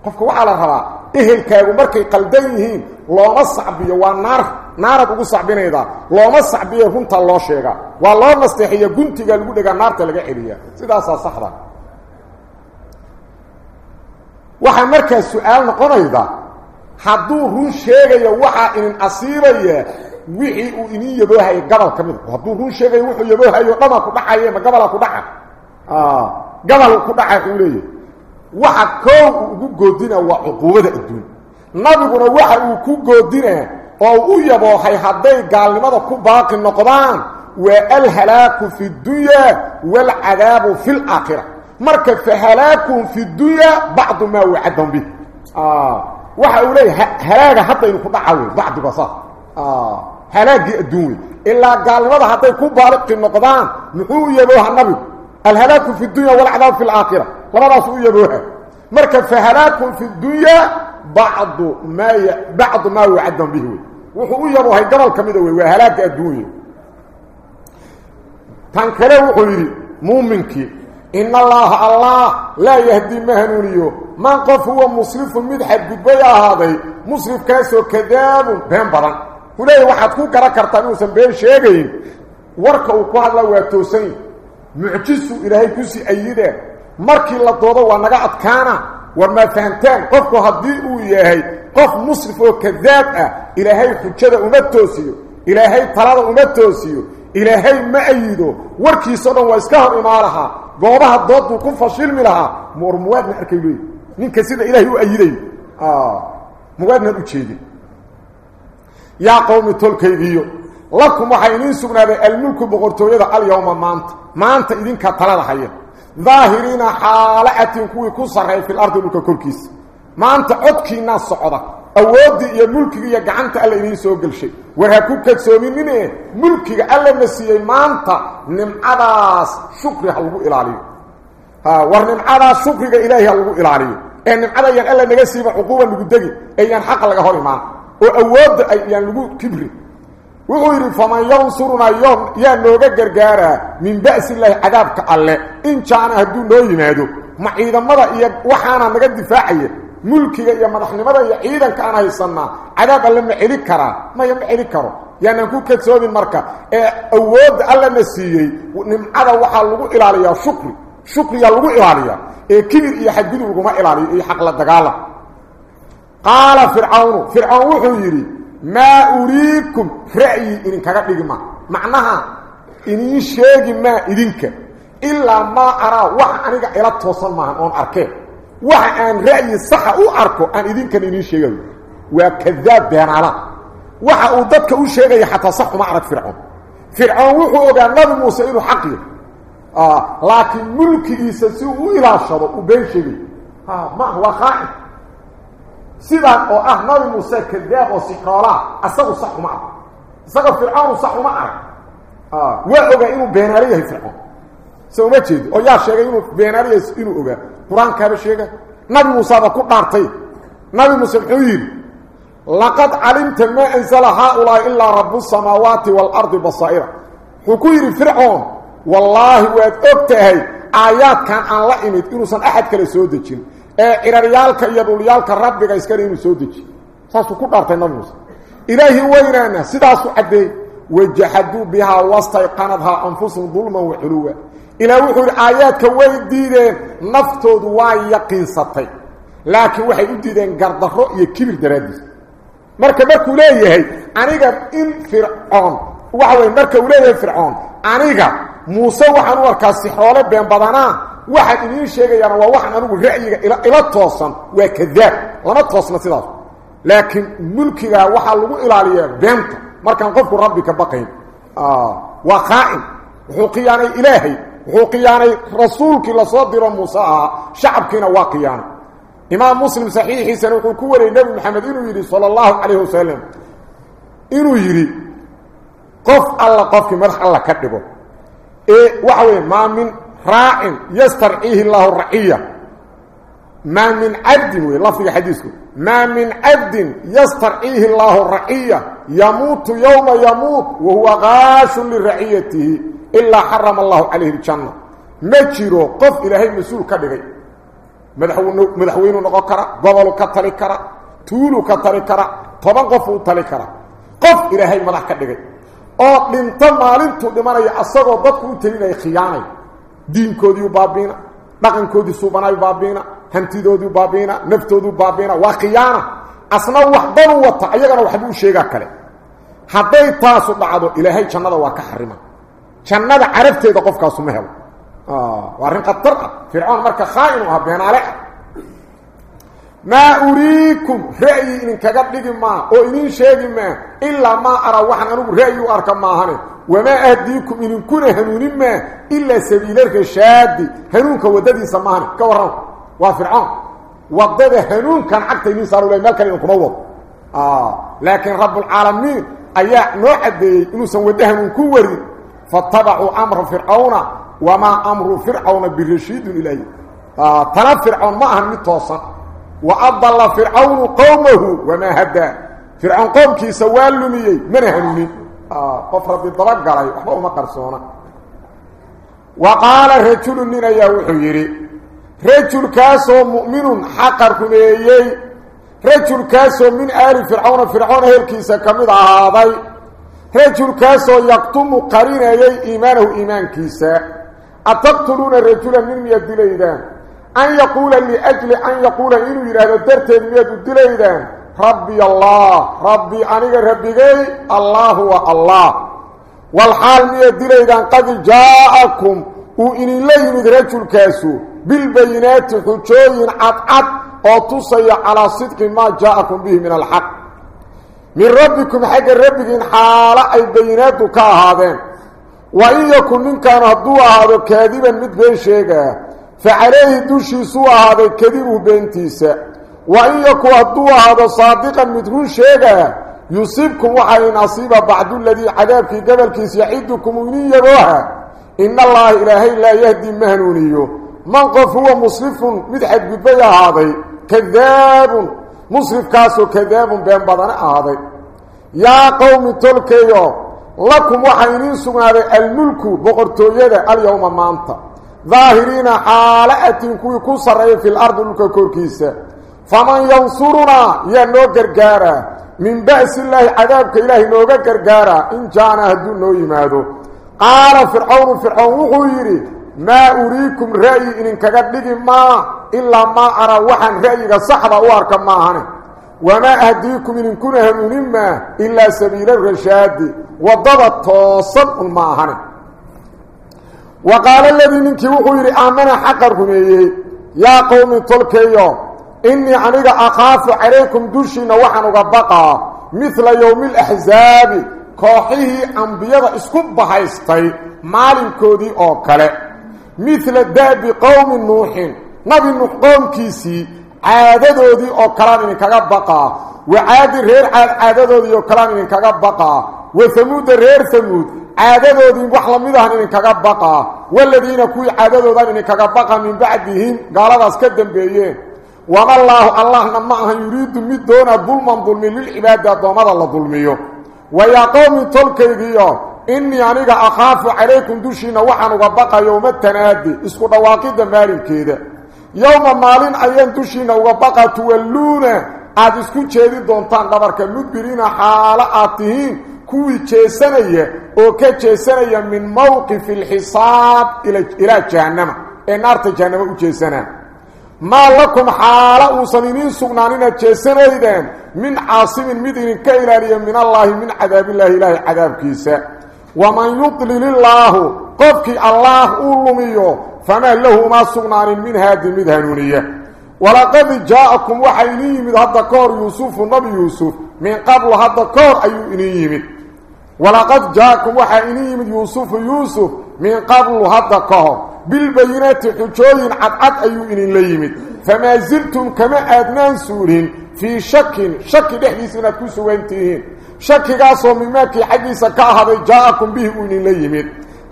qofka waxaa la rabaa ehelkaagu markay qaldan yihiin looma sacbiyo waa naar naaraad ugu sacbinaydaa looma sacbiyo runtaa loo sheegaa waa loo nasteexiya guntiga lagu dhegaa naarta laga celiya sidaasaa saxda waxaa markaa su-aal noqonayda hadduu run sheegayo waxaa idin asiibaya wixii uu idin yaboohayo gabal ka mida hadduu run sheegayo wuxuu yaboohayo dhamaa ku dhacaye ma gabalaa ku dhaca gabal ku dhaca uu leeyahy waxa koow ugu goodina waa cuquubada adduun nabiguna waxa uu ku goodinaa oo u yaboohay hadday gaalnimada ku baaqi noqdaan waa alhalaaku fi dunya waalcadaabu fi laakhira marka fa halaakuhum fi dunya bacdu maa wacadahum bih waxa uu leeyahay halaaga haddaynu ku dhaca wey bacdiga saas halaagii adduun ilaa gaalnimada hadday ku baaliqi noqdaan muxuu u yabooha nabigu alhalaaku fi dunya waalcadaabu fi laakhira قرارات يروح مركه مركب في الدنيا بعض ما ي... بعض ما وعدهم به. وهو يروح قبل كميده وي هلاك الدنيا. تنكره وحيري مؤمنك إن الله الله لا يهدي مهنونيو من قف هو مصرف مدحب قدبايا هذا. مصرف كاس كذاب بهم بران واحد يوحد كو كرا كرتانيو سنبين شاقين واركو قوة الله واتوسين. معجسو إلهي كسي أيده. Markii la doodo waa naga adkaana war maa fahantaan qofku haddii uu yahay qof musrif oo kadaab ah ilaahay xujada uma toosiyo ilaahay talada uma toosiyo ilaahay ma ayido warkiisao dhan waa iska hor imaan lahaa goobaha doodbuu ku fashilmi lahaa mur muwaadna arkay leey ninka sida ilaahay u ayidayo muwaadnan u jeedin yaa qowmi tolkaygiiyo lakum waxaa idiin sugnaaday almulku boqortooyada alyawma maanta maanta idinkaa talada haya ظاهرين حالات كوي كسرعي في الأرض ملك كوركيس. ما أنت عدكي الناس صعودة أودي يا ملكي يا قعنت ألا إني سوقل شيء. وهكو كتسومين منه ملكي ألا مسيحي ما أنت. نمعداس شكري حلو إلالي ورنمعداس شكري إلهي حلو إلالي نمعدا يان ألا نغسيب حقوبة نقود دقي أي ينحق لك هوري ما. أودي يان لقود كبري. وغير فما ينصرنا يوم يا نوغا غرغارا من بأس الله عذابك الله. إن جاءنا هدو نو يمهدو ما عيد مدا يا وحانا مغا دفاعي. ملكي يا مدخني مدا يا عيدن كان هي سنا عذاب الله مخلي كرا. ما يمخلي كرو يا نكو كتسوب المركه إيه، اود الله نسيي نم عدا وحا لو إلى يا شكر. شكر يا لو إلى يا إيه، كبير يا حدو ما إلى يا إيه، حق لا قال فرعون. فرعون وحيري ما أريكم رأي إنك قدق ما معناها إني شيء ما إذنك إلا ما أرى وحانك إلى توصل معهن أون أركي وحان رأي صحة أو أركو أن إذنك إني شيء وكذاب بيان على. وحان أدتك أو شيء حتى صح ما أرك فرعون. فرعون وحو أبي أن نبي موسى إنه حقي. آه، لكن ملك إيساسي وإلا شرق وبين شيء آه، ما هو خائف khaacin sidaan oo ah nabi muuse kadaab oo sixroolaa asagu sax uma arag isaga fircoonu sax uma arag waa ogaa inuu beenaale yahay fircoon se uma jeedo oo yaa sheegay inuu beenaale yahay inuu ogaa qur-aankaaba sheega nabi muuseaba ku dhaartay nabi muuse muxuu yidhi laqad calimta maa anzala haaulaai ilaa rabu samaawaati waalardi basaa'ira wuxuu ku yidhi fircoon wallaahi waad og tahay aayaadkan aan ee ciraryaalka iyo dhulyaalka rabbiga iskale inuu soo dejiyo saasuu ku dhaartay nabi muuse ilaahi weynaana sidaasuu caddeey wajaxaduu bihaa wastayqanadhaa anfusahum dulman wa culuwa ilaah wuxuu yidhi aayaadka way diideen naftoodu waa yaqiinsatay laakiin waxay u diideen gardarro iyo kibir daraaddiis marka markuu leeyahay aniga in fircoon waxa weye marka uu leeyahay fircoon aniga muuse waxaan u arkaa sixroole been badanaa waxaan idiin sheegayaana waa waxaan anigu ra'yiga ila toosan waa kadaab lama toosna sidaas laakiin mulkigaa waxaa lagu ilaaliyaa beenta markaan qofku rabbi ka baqayn waa khaa'in wuxuu khiyaanay ilaahay wuxuu khiyaanay rasuulkii lasoo diro muuse ahaa shacabkiina waa khiyaanay imaam muslim saxiixiisana wuxuu ku wariyey nebi maxamed inuu yidhi sala allahu calayhi wasalam inuu yidhi qof alla qofkii madax alla ka dhigo ee waxa weeye maa min راع يسترعيه الله الرعية. ما من عبد في حديثه ما من عبد يسترعيه الله الرعية. يموت يوم يموت وهو غاش لرعيته إلا حرم الله عليه الجنة. مجره قف إلى هاي مسؤول كبغي مدحوين نغكرة قبل كتركرة طول كتركرة طبقفو تركرة قف إلى هاي مدح كبغي أو من تمالين تؤدمان يأصغوا بطل تلين خياني. دين كودي وبابينا دقن كودي سوبناي وبابينا هنتيدودي وبابينا نفتودي وبابينا واقيانا. اسما وحدن وتا ايغنا وحدو شيغا كلي حداي تاسو دعادو إلى هي جنده وا كحرمه جنده عرفتي دقفكا سمهو آه وارن قطرقة. فرعون مركه خائن وهبين عليه ما أريكم رأي إن كقبلك ما أو إن شيء ما إلا ما أرى وحن أنه رأي أركم ما هنه. وما أهديكم إن كون هنون ما إلا سبيلك الشاد. هنونك وددي سماهنه كورو وفرعون. وضد هنونك عقت من صاروا لي ملكا لأنكم موض آه. لكن رب العالمين أي نوعد إنسا وده هنونك ورد فاتبعوا أمر فرعون وما أمر فرعون برشيد إليه. آه. تنب فرعون ما أهمي توصى. وأضل فرعون قومه وما هدى. فرعون قوم كي سوالمي من هنوني قفر بالضبط قال وحبه ما قرصونا. وقال رجل من يوحيري رجل كاسو مؤمن حقر كميي رجل كاسو من آل فرعون. فرعون هيركيسا كمد هذا رجل كاسو يقتم قرين يي إيمانه إيمان كيسا أتقتلون رجلا من يد ليدان. أن يقول لأجل أن يقول إنه يرهد الدرتين ميد الدليدان ربي الله. ربي أنيق ربي الله هو الله. والحال ميد الدليدان قد جاءكم. وإن الله من رجل كاسو. بالبينات حجوين عد أو تصي على صدق ما جاءكم به من الحق. من ربكم حق ربكم حال أي بينات كهذين وإن يكن من كان هدوه هذا كاذبا مثل شيئا. فعليه دوشي سوى هذا كذبه بنتيسا وإن يكو هدوه هذا صادقا مثل شيئا يصيبكم وحي نصيب بعد الذي عذابك قبل كيس يعيدكم من يروها إن الله إلهي لا يهدي مهنونيه. من قف هو مصرف مدحد قبيا هذا كذاب مصرف كاسو كذاب بين بدنا هذا يا قوم تلكيو لكم وحينين سمع الملك بقرتو يدا اليوم ظاهرين حالة كوي كسر في الأرض لك كوركيسة. فمن ينصرنا ينو قرقارا من بأس الله عذابك إلهي نو قرقارا إن جانا هدو نو يمادو. قال فرعون فرعون وغيري ما أريكم رأي إن كقدق ما إلا ما أرى وحن رأيك صحبة وارك ما هنه. وما أهديكم إن كنه من ما إلا سبيل الرشاد. وضبط توصل ما وقال الذي منك وحيري آمن حقركم يا قوم تلكيو إني عنيق أخاف عليكم دوشين وحن بقى مثل يوم الأحزاب كوحيه أنبياء اسكب هايستي مالين كودي أو كلا مثل داب قوم نوح. نبي نوح قوم كيسي. kalaan idinkaga baqaa wacaadi reer caad caadadoodii oo kalaan idinkaga baqaa wa hamuuda reer hamuud caadadoodii wax lamid ahan idinkaga baqaa waladiina kuwii caadadoodaan idinkaga baqa min bacdihim gaaladaas ka dambeeyeen wamallaahu allahna ma ahan yuriidu mid doona dulman dulmi lilcibaadi addoommada la dulmiyo wayaa qowmi tolkaygiiyo innii aniga akhaafu calaykum dushiinna waxaan uga baqa yowma tanaadi isku dhawaaqidda maalinkeeda yowma maalin ayaan dushiinna uga baqa tuwalluuna aada isku jeedi doontaan dhabarka mudbiriina xaalo aad tihiin كوي جيسانية وكي جيسانية من موقف الحصاب إلى جهنم النار تجهنم وجيسانة ما لكم حالة وصنينين سبنانين جيسانة إذن من عاصم المدين كإلالية من الله من عذاب الله إله عذاب كيسا ومن يضلل الله قفك الله أولميه فما له ما سبنان من هذه المدهنونية ولقد جاءكم وحيني من هذا كور يوسف النبي يوسف من قبل هذا كور أيو إني يمت ولقد جاكم من يوسف يوسف من قبل هدكه بالبينات حجوين عد عد أيوين الليمت. فما زلتم كما أدنان سورين. في شك شك بحديث من أتكسوا وانتهين. شك قاسوا مماك حجيس كاهبي جاكم به أين الليمت.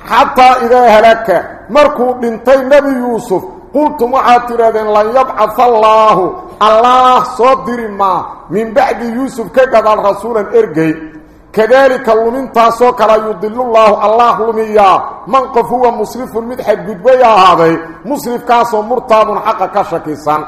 حتى إذا هلك مركوا بنتين نبي يوسف. قلت معاتر أذن لن يبعث الله. الله صدر ما. من بعد يوسف كذا الرسول إرقي. كذلك لمن تاسو كلا يضل الله الله لميا. من قف هو مسرف المدحك بدبيا هذا. مسرف كاسو مرتاب حق كشكيسان.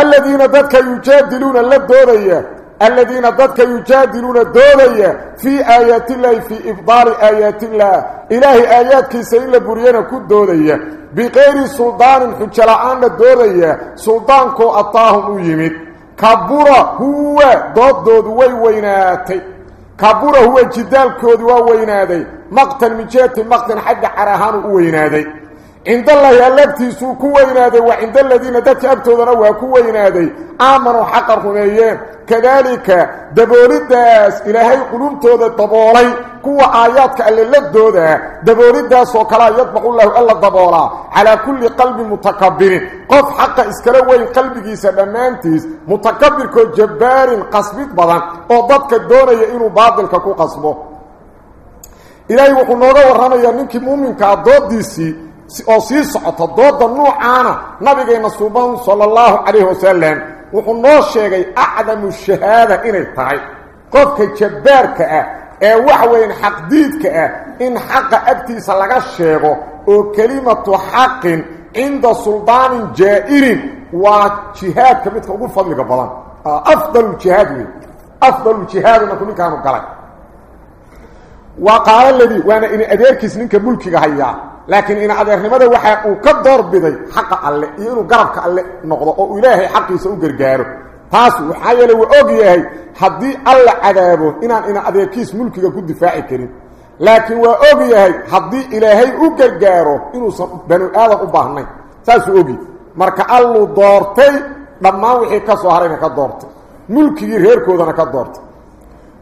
الذين ذاتك يجادلون لدوريا الذين ذاتك يجادلون دوليا في آيات الله في إفضال آيات الله. إله آيات كيسين لبريانا كد دوليا بغير سلطان حجلعان لدوليا سلطان كو أطاهم يميت كبورة هو ضد دو دوي دو دو دو كبره هو جدال كودي وا ويناداي مقتل من جهه مقتل حق عرهان وويناداي عند الله يلبتي سو كويناده وعند الذين تتبتدنا وا كويناده آمنوا حق رهنيه كذلك دبوريداس إلى هي قلوبتوده دبولاي كو آياتك الا لدوده دبوريداس أو كلا يد بقول الله الله دبولا. على كل قلب متكبر. قف حق اسكلوي قلبك سبمانتس متكبر كو جبار قصبت بدن أو ضدك دوريه إنو باطل كو قصبو إلى يقول نوغه ورانيا نيكي مؤمن كا دوديسي. سي سقط الضوض نوعانا نبينا سبحان صلى الله عليه وسلم وحنو شيغي اعدم الشهاده ان الطاي قف كجبارك اي وحوين حق ديدك ان حق ابتي سلاغا شيغو أو كلمه حق عند سلطان جائر وجهاد كبيت كوغو فضلك بلان افضل جهاد افضل جهاد ما كنا كانوا قالك qaalo ladii waana in adeerkiis ninka mulkiga hayaa laakiin in adeernimada waxa uu ka doorbiday xaqa alle iyo inuu garabka alle noqdo oo ilaahay xaqiisa u gargaaro taas waxaa yeele waa og yahay haddii alla cadaabo inaan ina adeerkiis mulkiga ku difaaci karin laakiin waa og yahay haddii ilaahay u gargaaro inuusan banu aadam u baahnayn saasuu ogi marka alluu doortay dhammaan wixii ka soo harayna ka doortay mulkigii reerkoodana ka doortay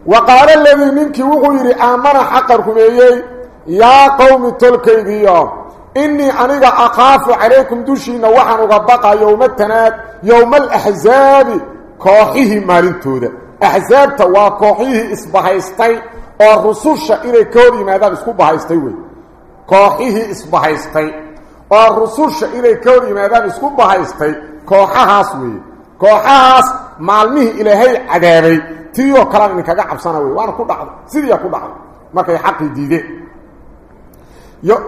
وقال الذي منك وغير آمر حق الرميي يا قوم تلكيدي إني أنا أخاف عليكم دوشينا وحن أغبقى يوم التناد يوم الأحزاب كوحيه مارنتو أحزاب وكوحيه إسبحيستي والرسوش إلي كوري ماذا بسكو بحيستي كوحيه إسبحيستي والرسوش إلي كوري ماذا بسكو بحيستي. كوحاها سوي كوحاها مالميه إلي هاي عذابي. Tiiyoo kalaan idinkaga cabsana wey waana ku dhacday sidiiyaa ku dhacday markay xaqii diideen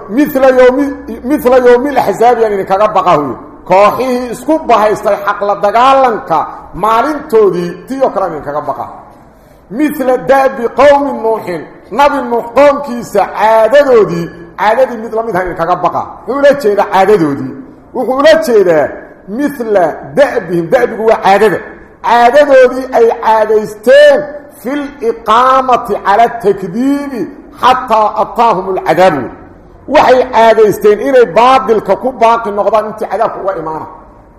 mila ymi mila yowmi laxsaabi aan idinkaga baqahuy kooxihii isku bahaystay xaqla dagaalanka maalintoodii tiiyoo kalaan idinkaga baqa mila da'bi qowmi nuuxin nabi nuux qoomkiisa caadadoodii caadadii mid lamid ha idinkaga baqa wuxuu ula jeedaa caadadoodii wuxuu ula jeedaa mila da'bihim da'bigu waa caadada عاددودي أي عادستين في الإقامة على التكذيب حتى أطاهم العدم وحي عادستين إلي باب الكوكوب باقي النقضاء إنت عدابك هو إمارة.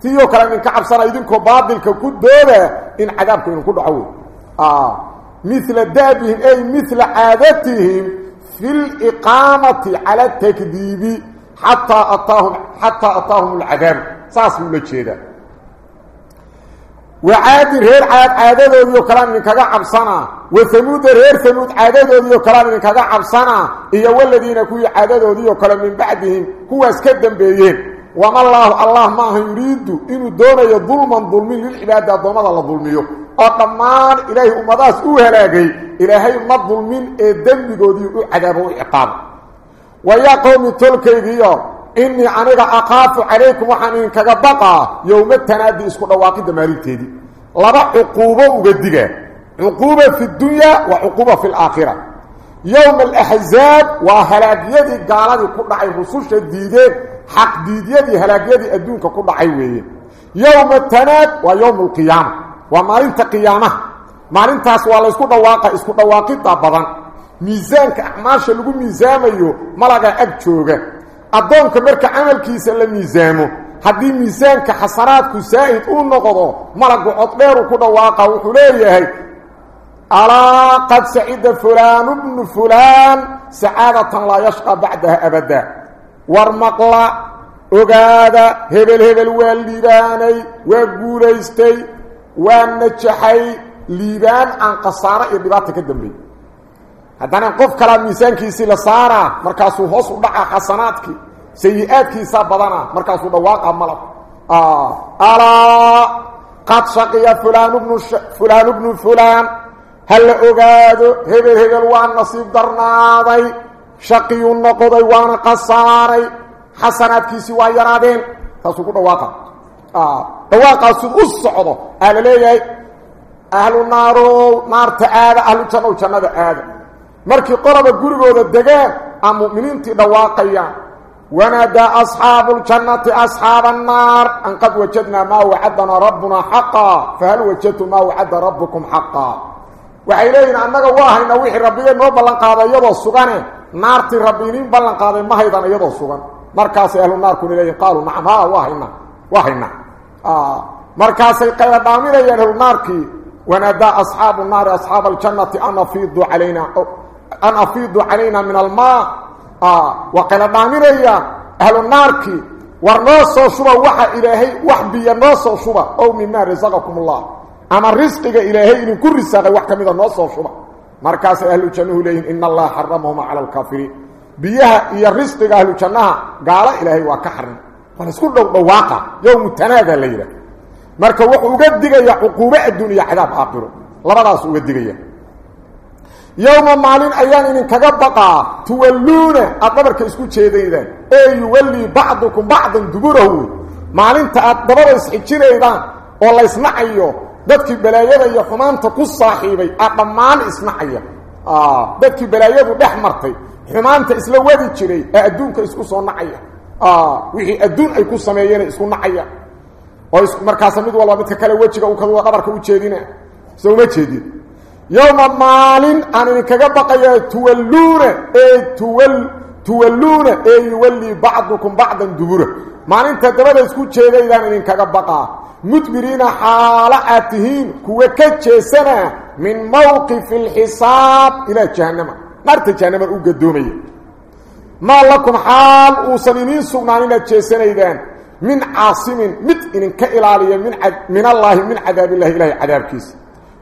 تيو كلام إن كعب صلى يدينكو باب الكوكوب دولة إن عذابك ينكو دعوه. آه. مثل دابهم أي مثل عادتهم في الإقامة على التكذيب حتى أطاهم, حتى أطاهم العدم ساسم الله كذلك وعاد رير عاد عاددوديو كلام من كغا عبسنا وثمود رير ثمود عاددوديو كلام من كغا عبسنا iyo waladiina kuwi caadadoodiyo kala min bacdihim kuwaas ka dambeeyeen wama allah allah ma yuriidu inuu doonayo dulman dulmin lil ibaada doomada la dulmiyo oo dhammaan ilaahay ummadaas u halaagay ilaahay ma dulmin ee dambigoodii u cadaabo u إني أنيغا أقاف عليكم وحنين كغبقى يوم التنادي اسكو دواقي دماريتيدي لبا عقوبة وقدقة. عقوبة في الدنيا وعقوبة في الآخرة. يوم الأحزاب وهلاقيدي قالدي كل عي رسوش الديدين. حق ديديدي هلاقيدي أدونك كل عيوين يوم التناد ويوم القيامة. ومالنت قيامة. مالنت أسوال اسكو دواقي اسكو دواقي طابضان miisaanka acmaasha lagu miisaamayo malaga ag jooga أدونك مركا عمل كيسا لميزانه هذه ميزانك حسراتك سائد ونقضه ملك عطبير وكذا واقع وحليريه ألا قد سعيد فلان ابن فلان سعادة لا يشقى بعدها أبدا وارمقلا أغادا هبل هبل والليباني وقوليستي وانتشحي ليبان عن قصارة إبباتك الدمري haddana qof kalaa miisaankiisii la saaraa markaasuu hoos u dhaca xasanaadkii sayi-aadkiisaa badana markaasuu dhawaaqa malab alaa qad shaqiya fulaan bnu fulaanu bnu fulaan ha la ogaado hebel hebel waa nasiib darnaaday shaqiyuu noqday waana khasaaray xasanaadkiisii waa yaraadeen taasuu ku dhawaaqa dhawaaqaasuu u socdo aa la leeyahay ahlu naarow naarta aada ahlu jannow jannada aada markii qoraba gurigooda degeen am mu'miniinti dhawaaqayaan ونادى أصحاب الجنة أصحاب النار أن قد وجدنا ما وعدنا ربنا حقا فهل وجدتم ما وعد ربكم حقا وعليه أنك الله إن وحي ربي أنه بلن قادة يضع السغن نار ربينين بلن قادة ما هيدا يضع السغن مركاس أهل النار كن إليه قالوا نعم ها واحينا واحينا مركاس قيل دامين أهل النار ونادى أصحاب النار أصحاب الجنة أنا فيض علينا أن أفيضوا علينا من الماء. آه وقال دامنيا أهل النار كي ورنوصو شبا وحا إلهي وحبي نوصو شبا. أو مما رزقكم الله. أما الرزق إلهي إن كل رزاق وحكا مذا نوصو شبا. مركز أهل الجنة لهم إن الله حرمهم على الكافرين. بيها إيا الرزق أهل الجنة قال إلهي وكحرم. ونسكن لو واقع يوم التنادى الليلة. مركز وحو قدق يا عقوبة الدنيا عذاب آخره. لبداس قدق يوم مالين ايان ان كغا بقى تولون ادبرك اسكو جيديدان اي يولي بعضكم بعضا دبره تا ادبر اسخجيريدان oo la isnacayo dadkii balaayada iyo xumaanta ku saaxiibay dhammaan isnacaya ah dadkii balaayadu dhex martay xumaanta isla wadi jiray ee adduunka isku soo nacaya ah wixii adduun ay ku sameeyeen isku nacaya oo markaas mid walba mid kale wajiga uu ka dhabarka u jeedina soo ma jeedin يوم مالين أن كذا بقى تولون أي تول تولون أي يولي بعضكم بعضا دبره. مالين تدبر اسكو جيدا إذا أن كذا بقى. مدبرين حالاتهم كوة كتشسنا من موقف الحساب إلى جهنم. نارت جهنم الأقدومية ما لكم حال أوصلين سبنانين تشسنا إذا. من عاصم مت إن كإلالية من, من الله من عذاب الله إلهي عذاب كيس.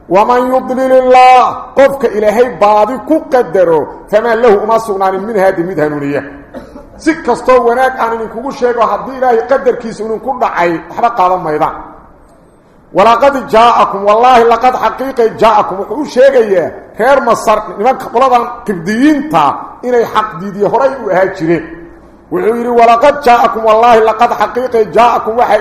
ومن يضلل الله قفك إلهي باضي كقدره فما له ما سغنان من هذه مدهنونية. سكستو وناك أنا نكوكو شيء وحدي إلهي قدر كيس ونكون دعي حرق هذا الميدان ولقد جاءكم والله لقد حقيقة جاءكم وحو شيء خير مصر لمن قبلضا كبديين تا إني حق ديدي هرأي وهاجرين وحو ولقد جاءكم والله لقد حقيقة جاءكم وحا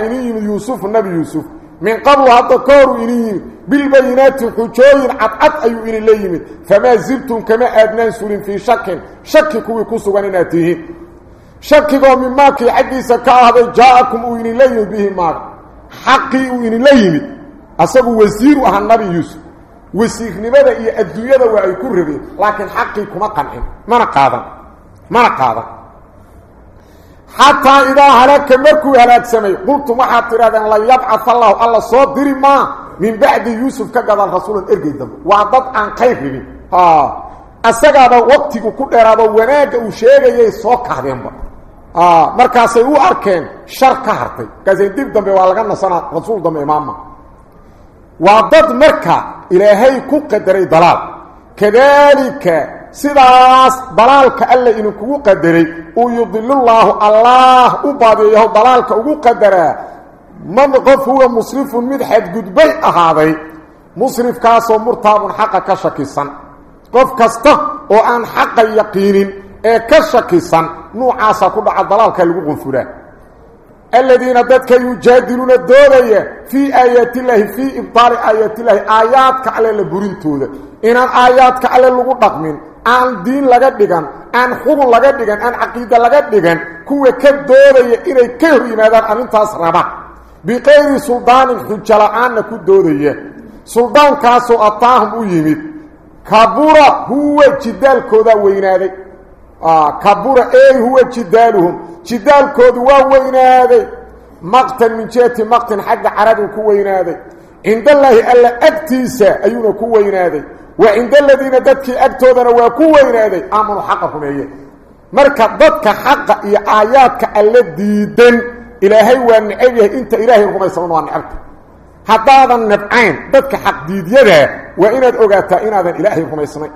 يوسف النبي يوسف. من قبل هذا كورو إليه بالبينات حجوين عدعد أيو إلي ليمد فما زلتم كما أدنان سورين في شك. شك كوي كسوغان ناتيه شك مما كي حديثة كهذا جاءكم إلي ليمد به مار حقي إلي ليمد أصبه وزير أهل النبي يوسف. وسيخ نبدا إيا الدنيا وعي كربين لكن حقي كما قنعين. ما نقاضا. ما حتى إذا هلك مركو هلاك سمي. قلت ما حاطر أن لا يبعث الله. الله صدر ما. من بعد يوسف كقضى الرسول الإرقي دم وعضد عن قيف لي. آه. أساقا وقتك كل إرادة وناك وشيغي سوك هذين با. آه. مركاسي أركين. شر كهرتي. كازين ديب دم بوالغان سنة رسول دم سداس ضلالك ألا إنكو قدري ويضل الله الله أباديه ضلالك وقدره من قف هو مصرف مدحد قدبي أهاضي مصرف كاسو مرتاب حق كشكيسا قف كسته وأن حق يقين كشكيسا نوعاسا كدع ضلالك اللي قنفره الذين ددك يجادلون الدولية في آيات الله في إبطار آيات الله آياتك على البرنتود. إن آياتك على اللغة من أن دين لغدقا أن خلو لغدقا أن عقيدة لغدقا كوة كد دولية إلي كهري مادان أن تصربا بقير سلطان الحجل آن دولية سلطان كاسو أطاهم أيمد كابورة هو جدال كودا وينادي. Jidaaluhum jidaalkoodu waa weynaaday maqtan min jihati maqtin xagga carabuu ku weynaaday cinda allaahi alla agtiisa ayuuna ku weynaaday وعند الذين ددك اكتودنا وكوينادي امنوا حقكم إيه marka dadka xaq iyo aayadka alla diidan ilaahay waa nicayay inta ilaahay rumaysan waa nicabta hadaadan nabcayn dadka xaq diidyada waa inaad ogaataa inaadan ilaahay rumaysnay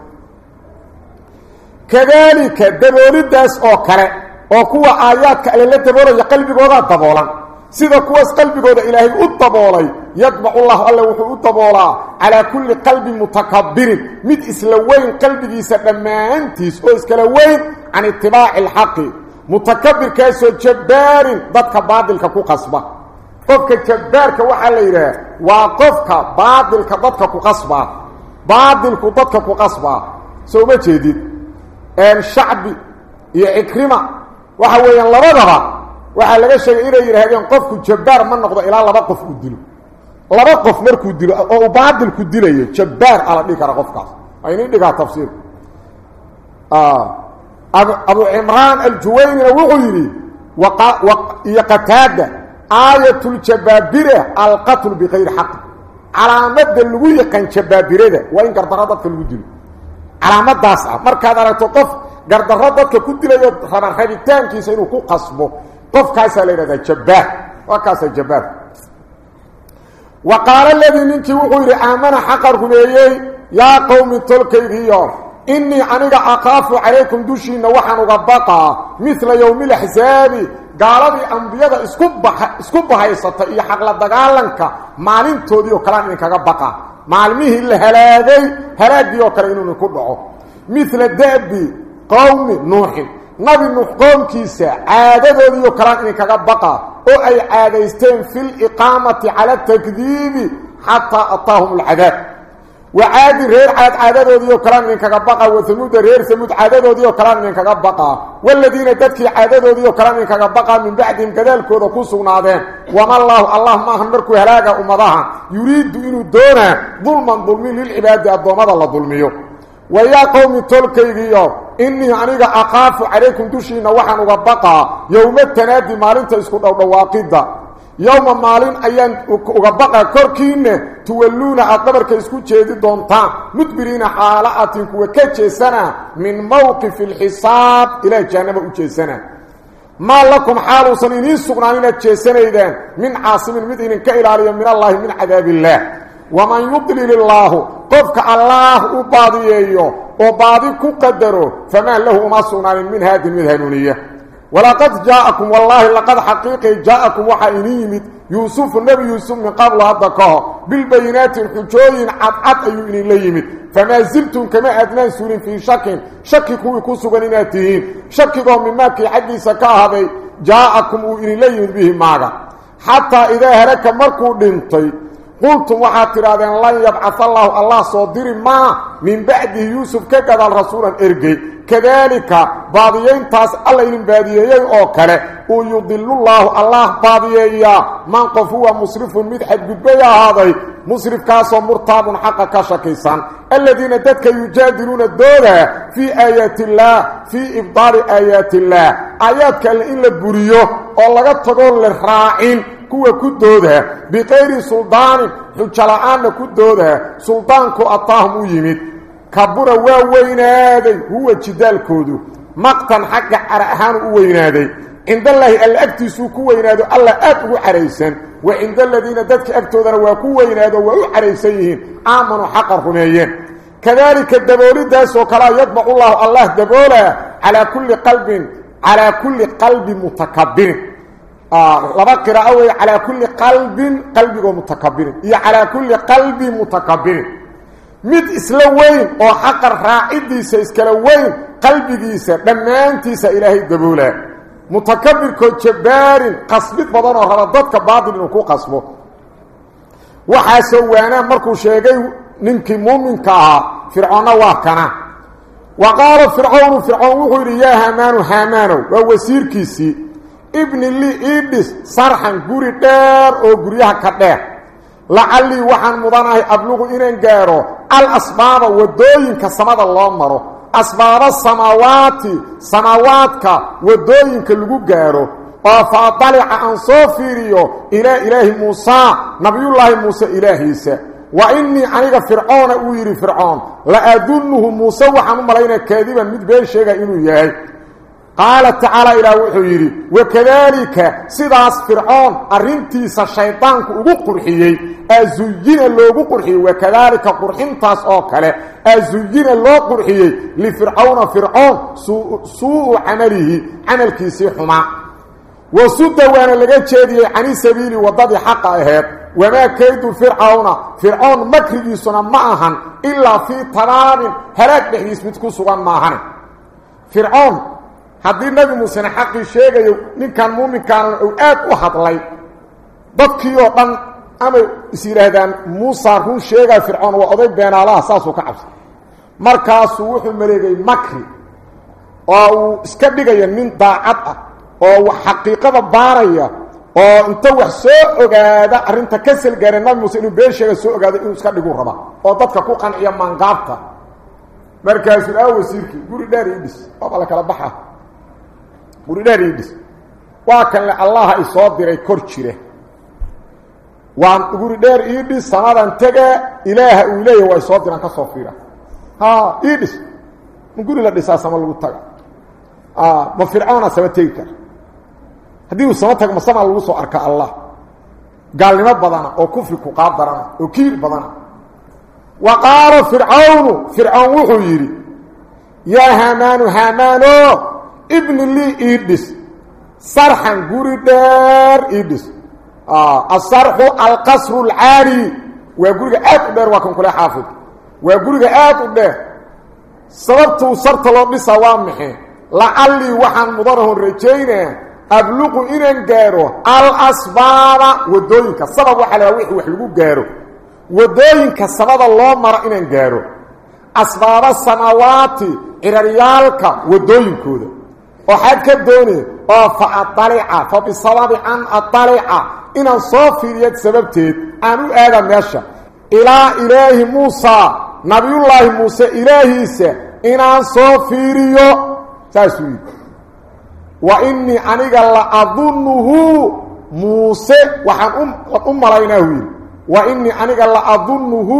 كذلك دبول الداس أو كره أو كو اياتك الا لدبول يا قلبي غودا دبولا. سيدة كو قلبي غودا إلى هي الطبولي يطبع الله الله وهو الطبولا على كل قلب متكبر. مد إسلوين قلبي سدمانتس أو إسكلوين عن اتباع الحق. متكبر كاس جبار. بدك بعضك كو قصبة. قفك جبارك وحال يرا وقفك بعضك بدك كو قصبة. بعضك بدك كو قصبة. سو ما جديد shacbi iyo cikrima waxa weeyaan labadaba waxaa laga sheegay inay yidhaahdeen qofku jabbaar ma noqdo ilaa laba qof uu dilo laba qof markuu dilo oo uu baadilku dilayo jabbaar ala dhigi kara qofkaas waa inii dhigaa tafsiir abu cimraan aljuwaynina wuxuu yidhi iyo qataada aayatuljabaabire alqatlu bikayri xaqi calaamadda lagu yaqaan jabaabirada waa in gardarro dadka lagu dilo calaamadaas ah markaad aragto qof gardarro dadka ku dilayo raba rabitaankiisa inuu ku qasbo qofkaasaa la yidhahdaa jabbaar waa kaasaa jabbaar wa qaala aladii ninkii wuxuu yidhi aamana xaqa rumeeyey yaa qowmi tolkaygiiyo innii aniga aqaafu calaykum dushiinna waxaan uga baqaa midla yowmi laxsaabi gaaladii ambiyada isku baxa isku bahaysata iyo xaqla dagaalanka maalintoodii oo kalean idinkaga baqa معلمه الهلاذي هلاذي يوتر إنه نكبعه مثل دابي قوم نوح نبي نوح قوم كيسا عادة ليوكرا إنه كقبقى أو أي عادة يستين في الإقامة على التكذيب حتى أطاهم العذاب وعادي رير عاد عاددودي وكلام من كغبقا وثمود رير ثمود عاددودي وكلام من كغبقا والذين تدكي عاددودي وكلام من كغبقا من بعدهم كذلك وكسونادين وما الله الله ما همركو هلاغا أمضاها. يريد انه دونا ظلما ظلمي للعباد الضمد الله ظلميه ويا قوم تلكيغيو إني انيغا أخاف عليكم دشينا وحن وبقا يوم التنادي مالنت اسكو دواقيدا. يوم مالين أيان وبقى كركين تولون اقبرك اسكو جيدي دونتا. مدبرين حالاتين كو كجيسنا من موقف الحساب إلى جانب وجيسنا ما لكم حال سنين سغنانين جيسنيدان من عاصم مدين كإلالي من الله من عذاب الله. ومن يضلل الله قفك الله وباضيه وباضي كقدره فما له ما سغنان من هذه المذهنونيه ولقد جاءكم والله لقد حقيقي جاءكم وحينيمت يوسف النبي يوسف من قبل هذا كه بالبينات الحجوين عطعط أيوين ليمت فما زلتم كما أدنان سورين في شك. شك كوي كسوغنيناتهم شككم مما كي حدي سكاها جاءكم وإن ليمت به معك حتى إذا هلك دنتي قلتم وحاترادين لن يبعث الله الله صدر ما من بعد يوسف كقد الرسول إرقي. كذلك باضيين تاس باديين أو كله ويضل الله الله باضيين من قفوا مصرف مدحد ببيا هذا. مصرف كاسو مرتاب حق كشكيسان. الذين تدك يجادلون الدولة في آيات الله في إبطال آيات الله. آيات كالإلا بريو والله قد تقول للراعين كو كودوده بغير سلطان حجلان كودوده سلطان كو اطاهم يمد كبر واويناده هو جدال كودو مقتا حق ارهان ويناده عند الله الاكت سو كو ويناده الله اكو عريسن وعند الذين دك اكتودر وا كو ويناده و عريسين امنوا حق رميين كذلك الدبوريد سو كلا يطبع الله الله دبوله على كل قلب على كل قلب متكبر آه، لبا قراوي على كل قلب قلب متكبر. يا على كل قلب متكبر. ميت إسلوي أو حق الرائد سيسكلوي قلبي سبنانتي سيله دبوله متكبر كجبار قصبت بدن رددك بعض من كو قصبه. وحا سوانا مركو شيغي نينكي مؤمن كا فرعون واكنا. وقال فرعون فرعون يريها مانو حامانو ووسيركيسي ابن لي ايدس سرحان غوري دير أو غوريا لا علي وحن مضان هي ابلغ ان ان الاسباب ودوين كسمد الله مره اسباب السماوات سماواتك ودوين كلو غيره وفا طلع عن صوفيريو إلى إله موسى نبي الله موسى إلهيس وإني عنيق فرعون ويري فرعون لا لأدنه موسى وحنو ملايين كاذبا مدبير شيئا إنو يهي قال تعالى إلى وحيري وكذلك سداس فرعون أرنتي الشيطان كو قرخيي ازوجين لو قرخي وكذلك قرخنتاس أو كلي ازوجين لو قرخيي لفرعون فرعون سوء سو عمله عمل كيسي حما وسد وأنا لغا جيدي عن سبيلي وضد حق اهيب وما كيد فرعون فرعون مكريسنا معهن إلا في تراب هلاك بحيس متكو سوغان معهن فرعون haddii nebi muusena xaqii sheegayo ninkan muuminkaana uu aad u hadlay dadkii oo dhan amay is yidhaahdaan muusa run sheegaa fircoon waa oday beenaalaha saasuu ka cabsay markaasuu wuxuu maleegay makri oo uu iska dhigaya nin daacad ah oo xaqiiqada baaraya oo inta wax soo ogaada arrinta ka salgaara nabi muuse inuu been sheega soo ogaado inuu iska dhigu raba oo dadka ku qanciya maangaabta markaasuu aa wasiirkii guri dheer ii dhis waaba la kala baxa guri dheer ii dhis. Waa kanle allaha isoo diray kor jire. Waan guri dheer ii dhis samadan tega ilaaha uu leeyahy waa isoo diraan ka soo fiira. Ha ii guri la dhisaa sama lagu taga? Ma fircoona sama tegi kara? Haddii uu sama tago ma samaa lagu soo arka allah? Gaalnimo badana oo kufri ku qaab darana oo kiir badana. Wa qaala fircawnu fircoon wuxuu yidhi yaa haamaanu haamaano waa guriga aad u dheer waa kan kule xaafid waa guriga aad u dheer sababtuu sarta loo dhisaa waa maxay lacallii waxaan mudanahon rajaynaa abluqu inaan gaaro alasbaaba waddooyinka sabab waxaa lahaa wixii wax lagu gaaro waddooyinka samada loo maro inaan gaaro asbaaba samaawaati ciraryaalka waddooyinkooda وحاد كدوني آه، فأطلع فبصلاب أن أطلع. إن الصوفي ليت سببتي. أنو آدم يشع إلى إله موسى نبي الله موسى إله إسا إن الصوفي ليو تسويق وإني أنيق الله أظنه موسى. وحن أم لينه وإني أنيق الله أظنه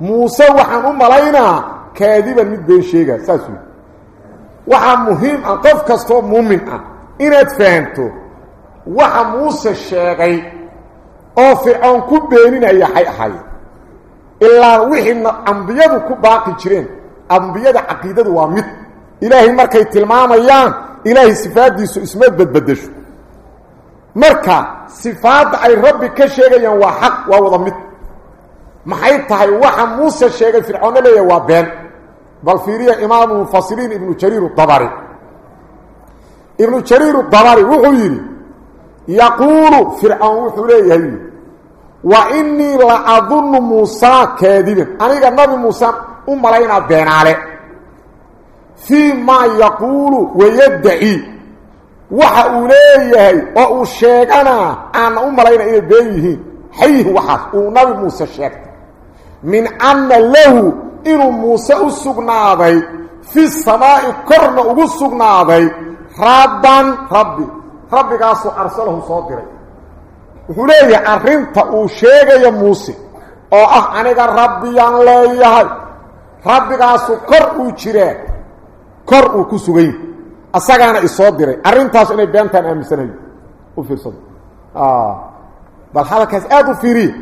موسى. وحن أم لينه كاذبا مدين شيئا. تسويق waxaa muhiim ah qof kastoo muumin ah inaad fahanto waxa muuse sheegay oo fircoon ku beeninaya hay ahaye ilaa wixii ambiyadu ku baaqi jireen ambiyada caqiidadu waa mid ilaahay markay tilmaamayaan ilaahay sifaaddiisu isma badbedesho marka sifaadda ay rabbi ka sheegayaan waa xaq waa wada mid maxay tahay waxa muuse sheegay fircoonna leeyahay waa been بل فيريه إمام المفسرين ابن جرير الطبري. ابن جرير الطبري وغيره يقول فرعون وحليه وإني لا موسى كاذبا. اني نبي موسى املينا بيناله. فيما يقول ويدعي وحوليه أو شيغنا أن املينا به حي وحس ونبي موسى شيخ من أن له inuu muuse u sugnaaday fi samaa'i korna ugu sugnaaday rabban rabbi rabbigaasuu arsalahu soo diray wuxuu leeyahay arrinta uu sheegaya muuse oo ah aniga rabbiyaan leeyahay rabbigaasu kor uu jiraa kor uu ku sugan yahay asagaana isoo diray arrintaas inay beentaan aaminsanayo u fiirsado bal hadalkaas aada u fiiriye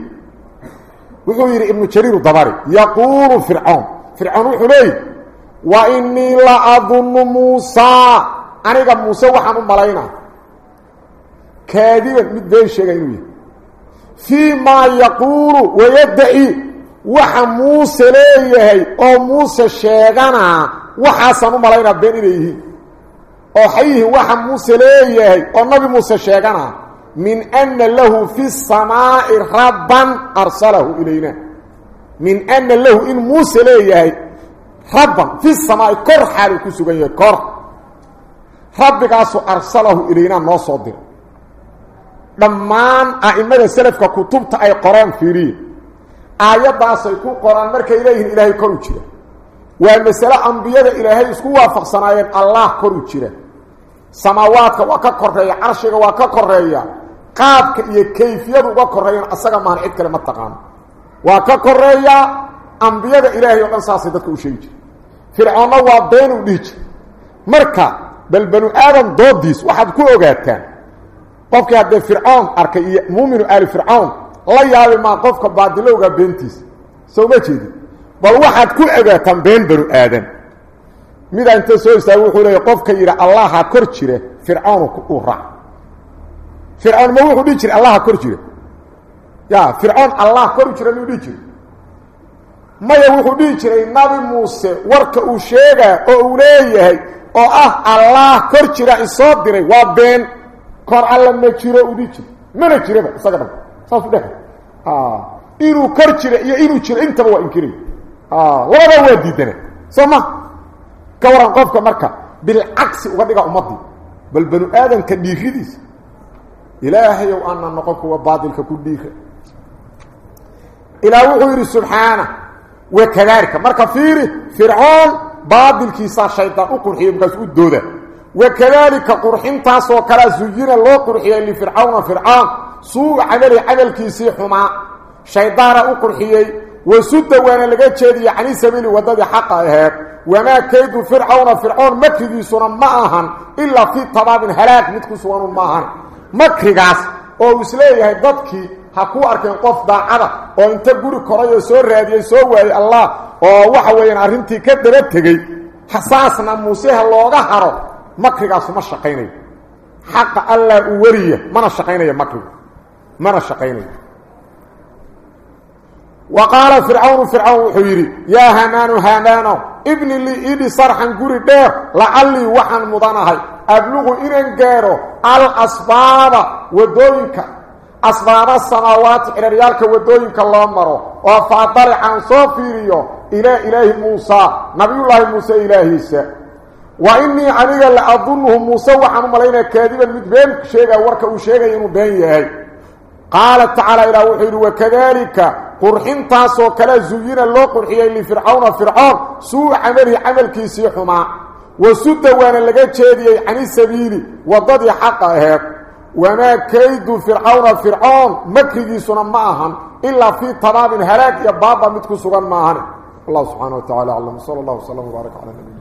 inii la adunnu muusaa aniga muuse waxaan u malaynaa kaadiban mid been sheega inuu yahay fii maa yaquulu wayaddaci waxa muuse leeyahay oo muuse sheeganaa waxaasaan u malaynaa been inay yihiin oo xayihin waxa muuse leeyahay oo nabi muuse sheeganaa من أن له في السماء ربا أرسله إلينا. من أن له إن موسى ليه ربا. في السماء كر حالي كسوغن يكر ربك أسو أرسله إلينا نصدر لمان أعمال السلف كتبت أي قرآن فيري. آيات باسا يكون قرآن مركا إليه إلهي كرو جيرا والمسألة أنبياء إلهي اسكوا فقصنا الله كرو جيرا سماواتك وككرية عرشك وككرية qaabka iyo kayfiyadu uga koreeyaan asaga maan cid kale ma taqaano waa ka koreeyaa ambiyada ilaahay oo dhan saasay dadka u sheegi jira fircoonna waa been u dhihi jira marka bal banu aadam doodiis waxaad ku ogaataan qofkii haddee fircoon arkay iyo muuminu aali fircoon la yaabi maa qofka baadilowga beentiisa soo ma jeedin bal waxaad ku ogaataan been banu aadan midaa inta soo istaaga wuxuu leeya qofka yidhi allaha kor jira fircoon uu raac fircoon allah kor jira miyuu dhihi jiray maya wuxuu dhihi jiray nabi muuse warka uu sheegaa oo uu leeyahay oo ah allah kor jira isoo diray waa been kor alla ma jiro uu dhihi jiro mana jiraba isaga dhan saasuu dheh inuu kor jira iyo inuu jiro intaba waa inkiray labadaa waa diidana soo ma ka waran qofka marka uga dhiga ummaddii bal banu aadamka dhiiridiisa إلهي أن النقاك هو باطلك كلك إلهي غير سبحانه وكذلك. مركب فيري فرعون باطلك سيطان وقرحي مكس أدو ده وكذلك قرحي تاس وكلا زيين الله قرحي اللي فرعون فرعون. سوء عملي عمل كيسي حما. شيطان وقرحي وسد وأنا لقيت شادي عني سبيل وداد حقا إهاب وما كيد فرعون فرعون مكيدي سنة معهن إلا في طباب هلاك نتكسوان معهن ha ku arkeen qof daacada oo inta guri koray oo soo raadiyey soo waayey allah oo waxa weeyaan arrintii ka daba tegey saasna muuseha looga haro makrigaasu ma shaqaynayo xaqa allah u wariya mana shaqaynayo makrigu mana shaqaynayo wa qaala fircawnu fircawn wuxuu yidhi yaa hamaanu hamaano ibni lii idhi sarxan guri dheer lacallii أبلغوا إنن على أصبار ودوينك. أصبار السماوات إلى ريالك ودوينك الله أمره. وفاتر عن صوفيريو إلى إله موسى. نبي الله موسى إلهي إساء وإني عليك اللي أظنهم موسى وحنم علينا كاذبا. مدبينك شيئا ورك وشيئا ينبينيه قال تعالى إلى وحيد وكذلك قرحين تاسو كلا زوجين اللو قرحيين لفرعون. فرعون سوء عمله عمل كيسيحما. وسدوان لغا جيديي عن السبيل وضد حق اهب وأنا كيد فرعون فرعون مكري سن معهم إلا في تراب الهلاك يا بابا متكو سغن معهم الله سبحانه وتعالى علم صلى الله وسلم وبارك على النبي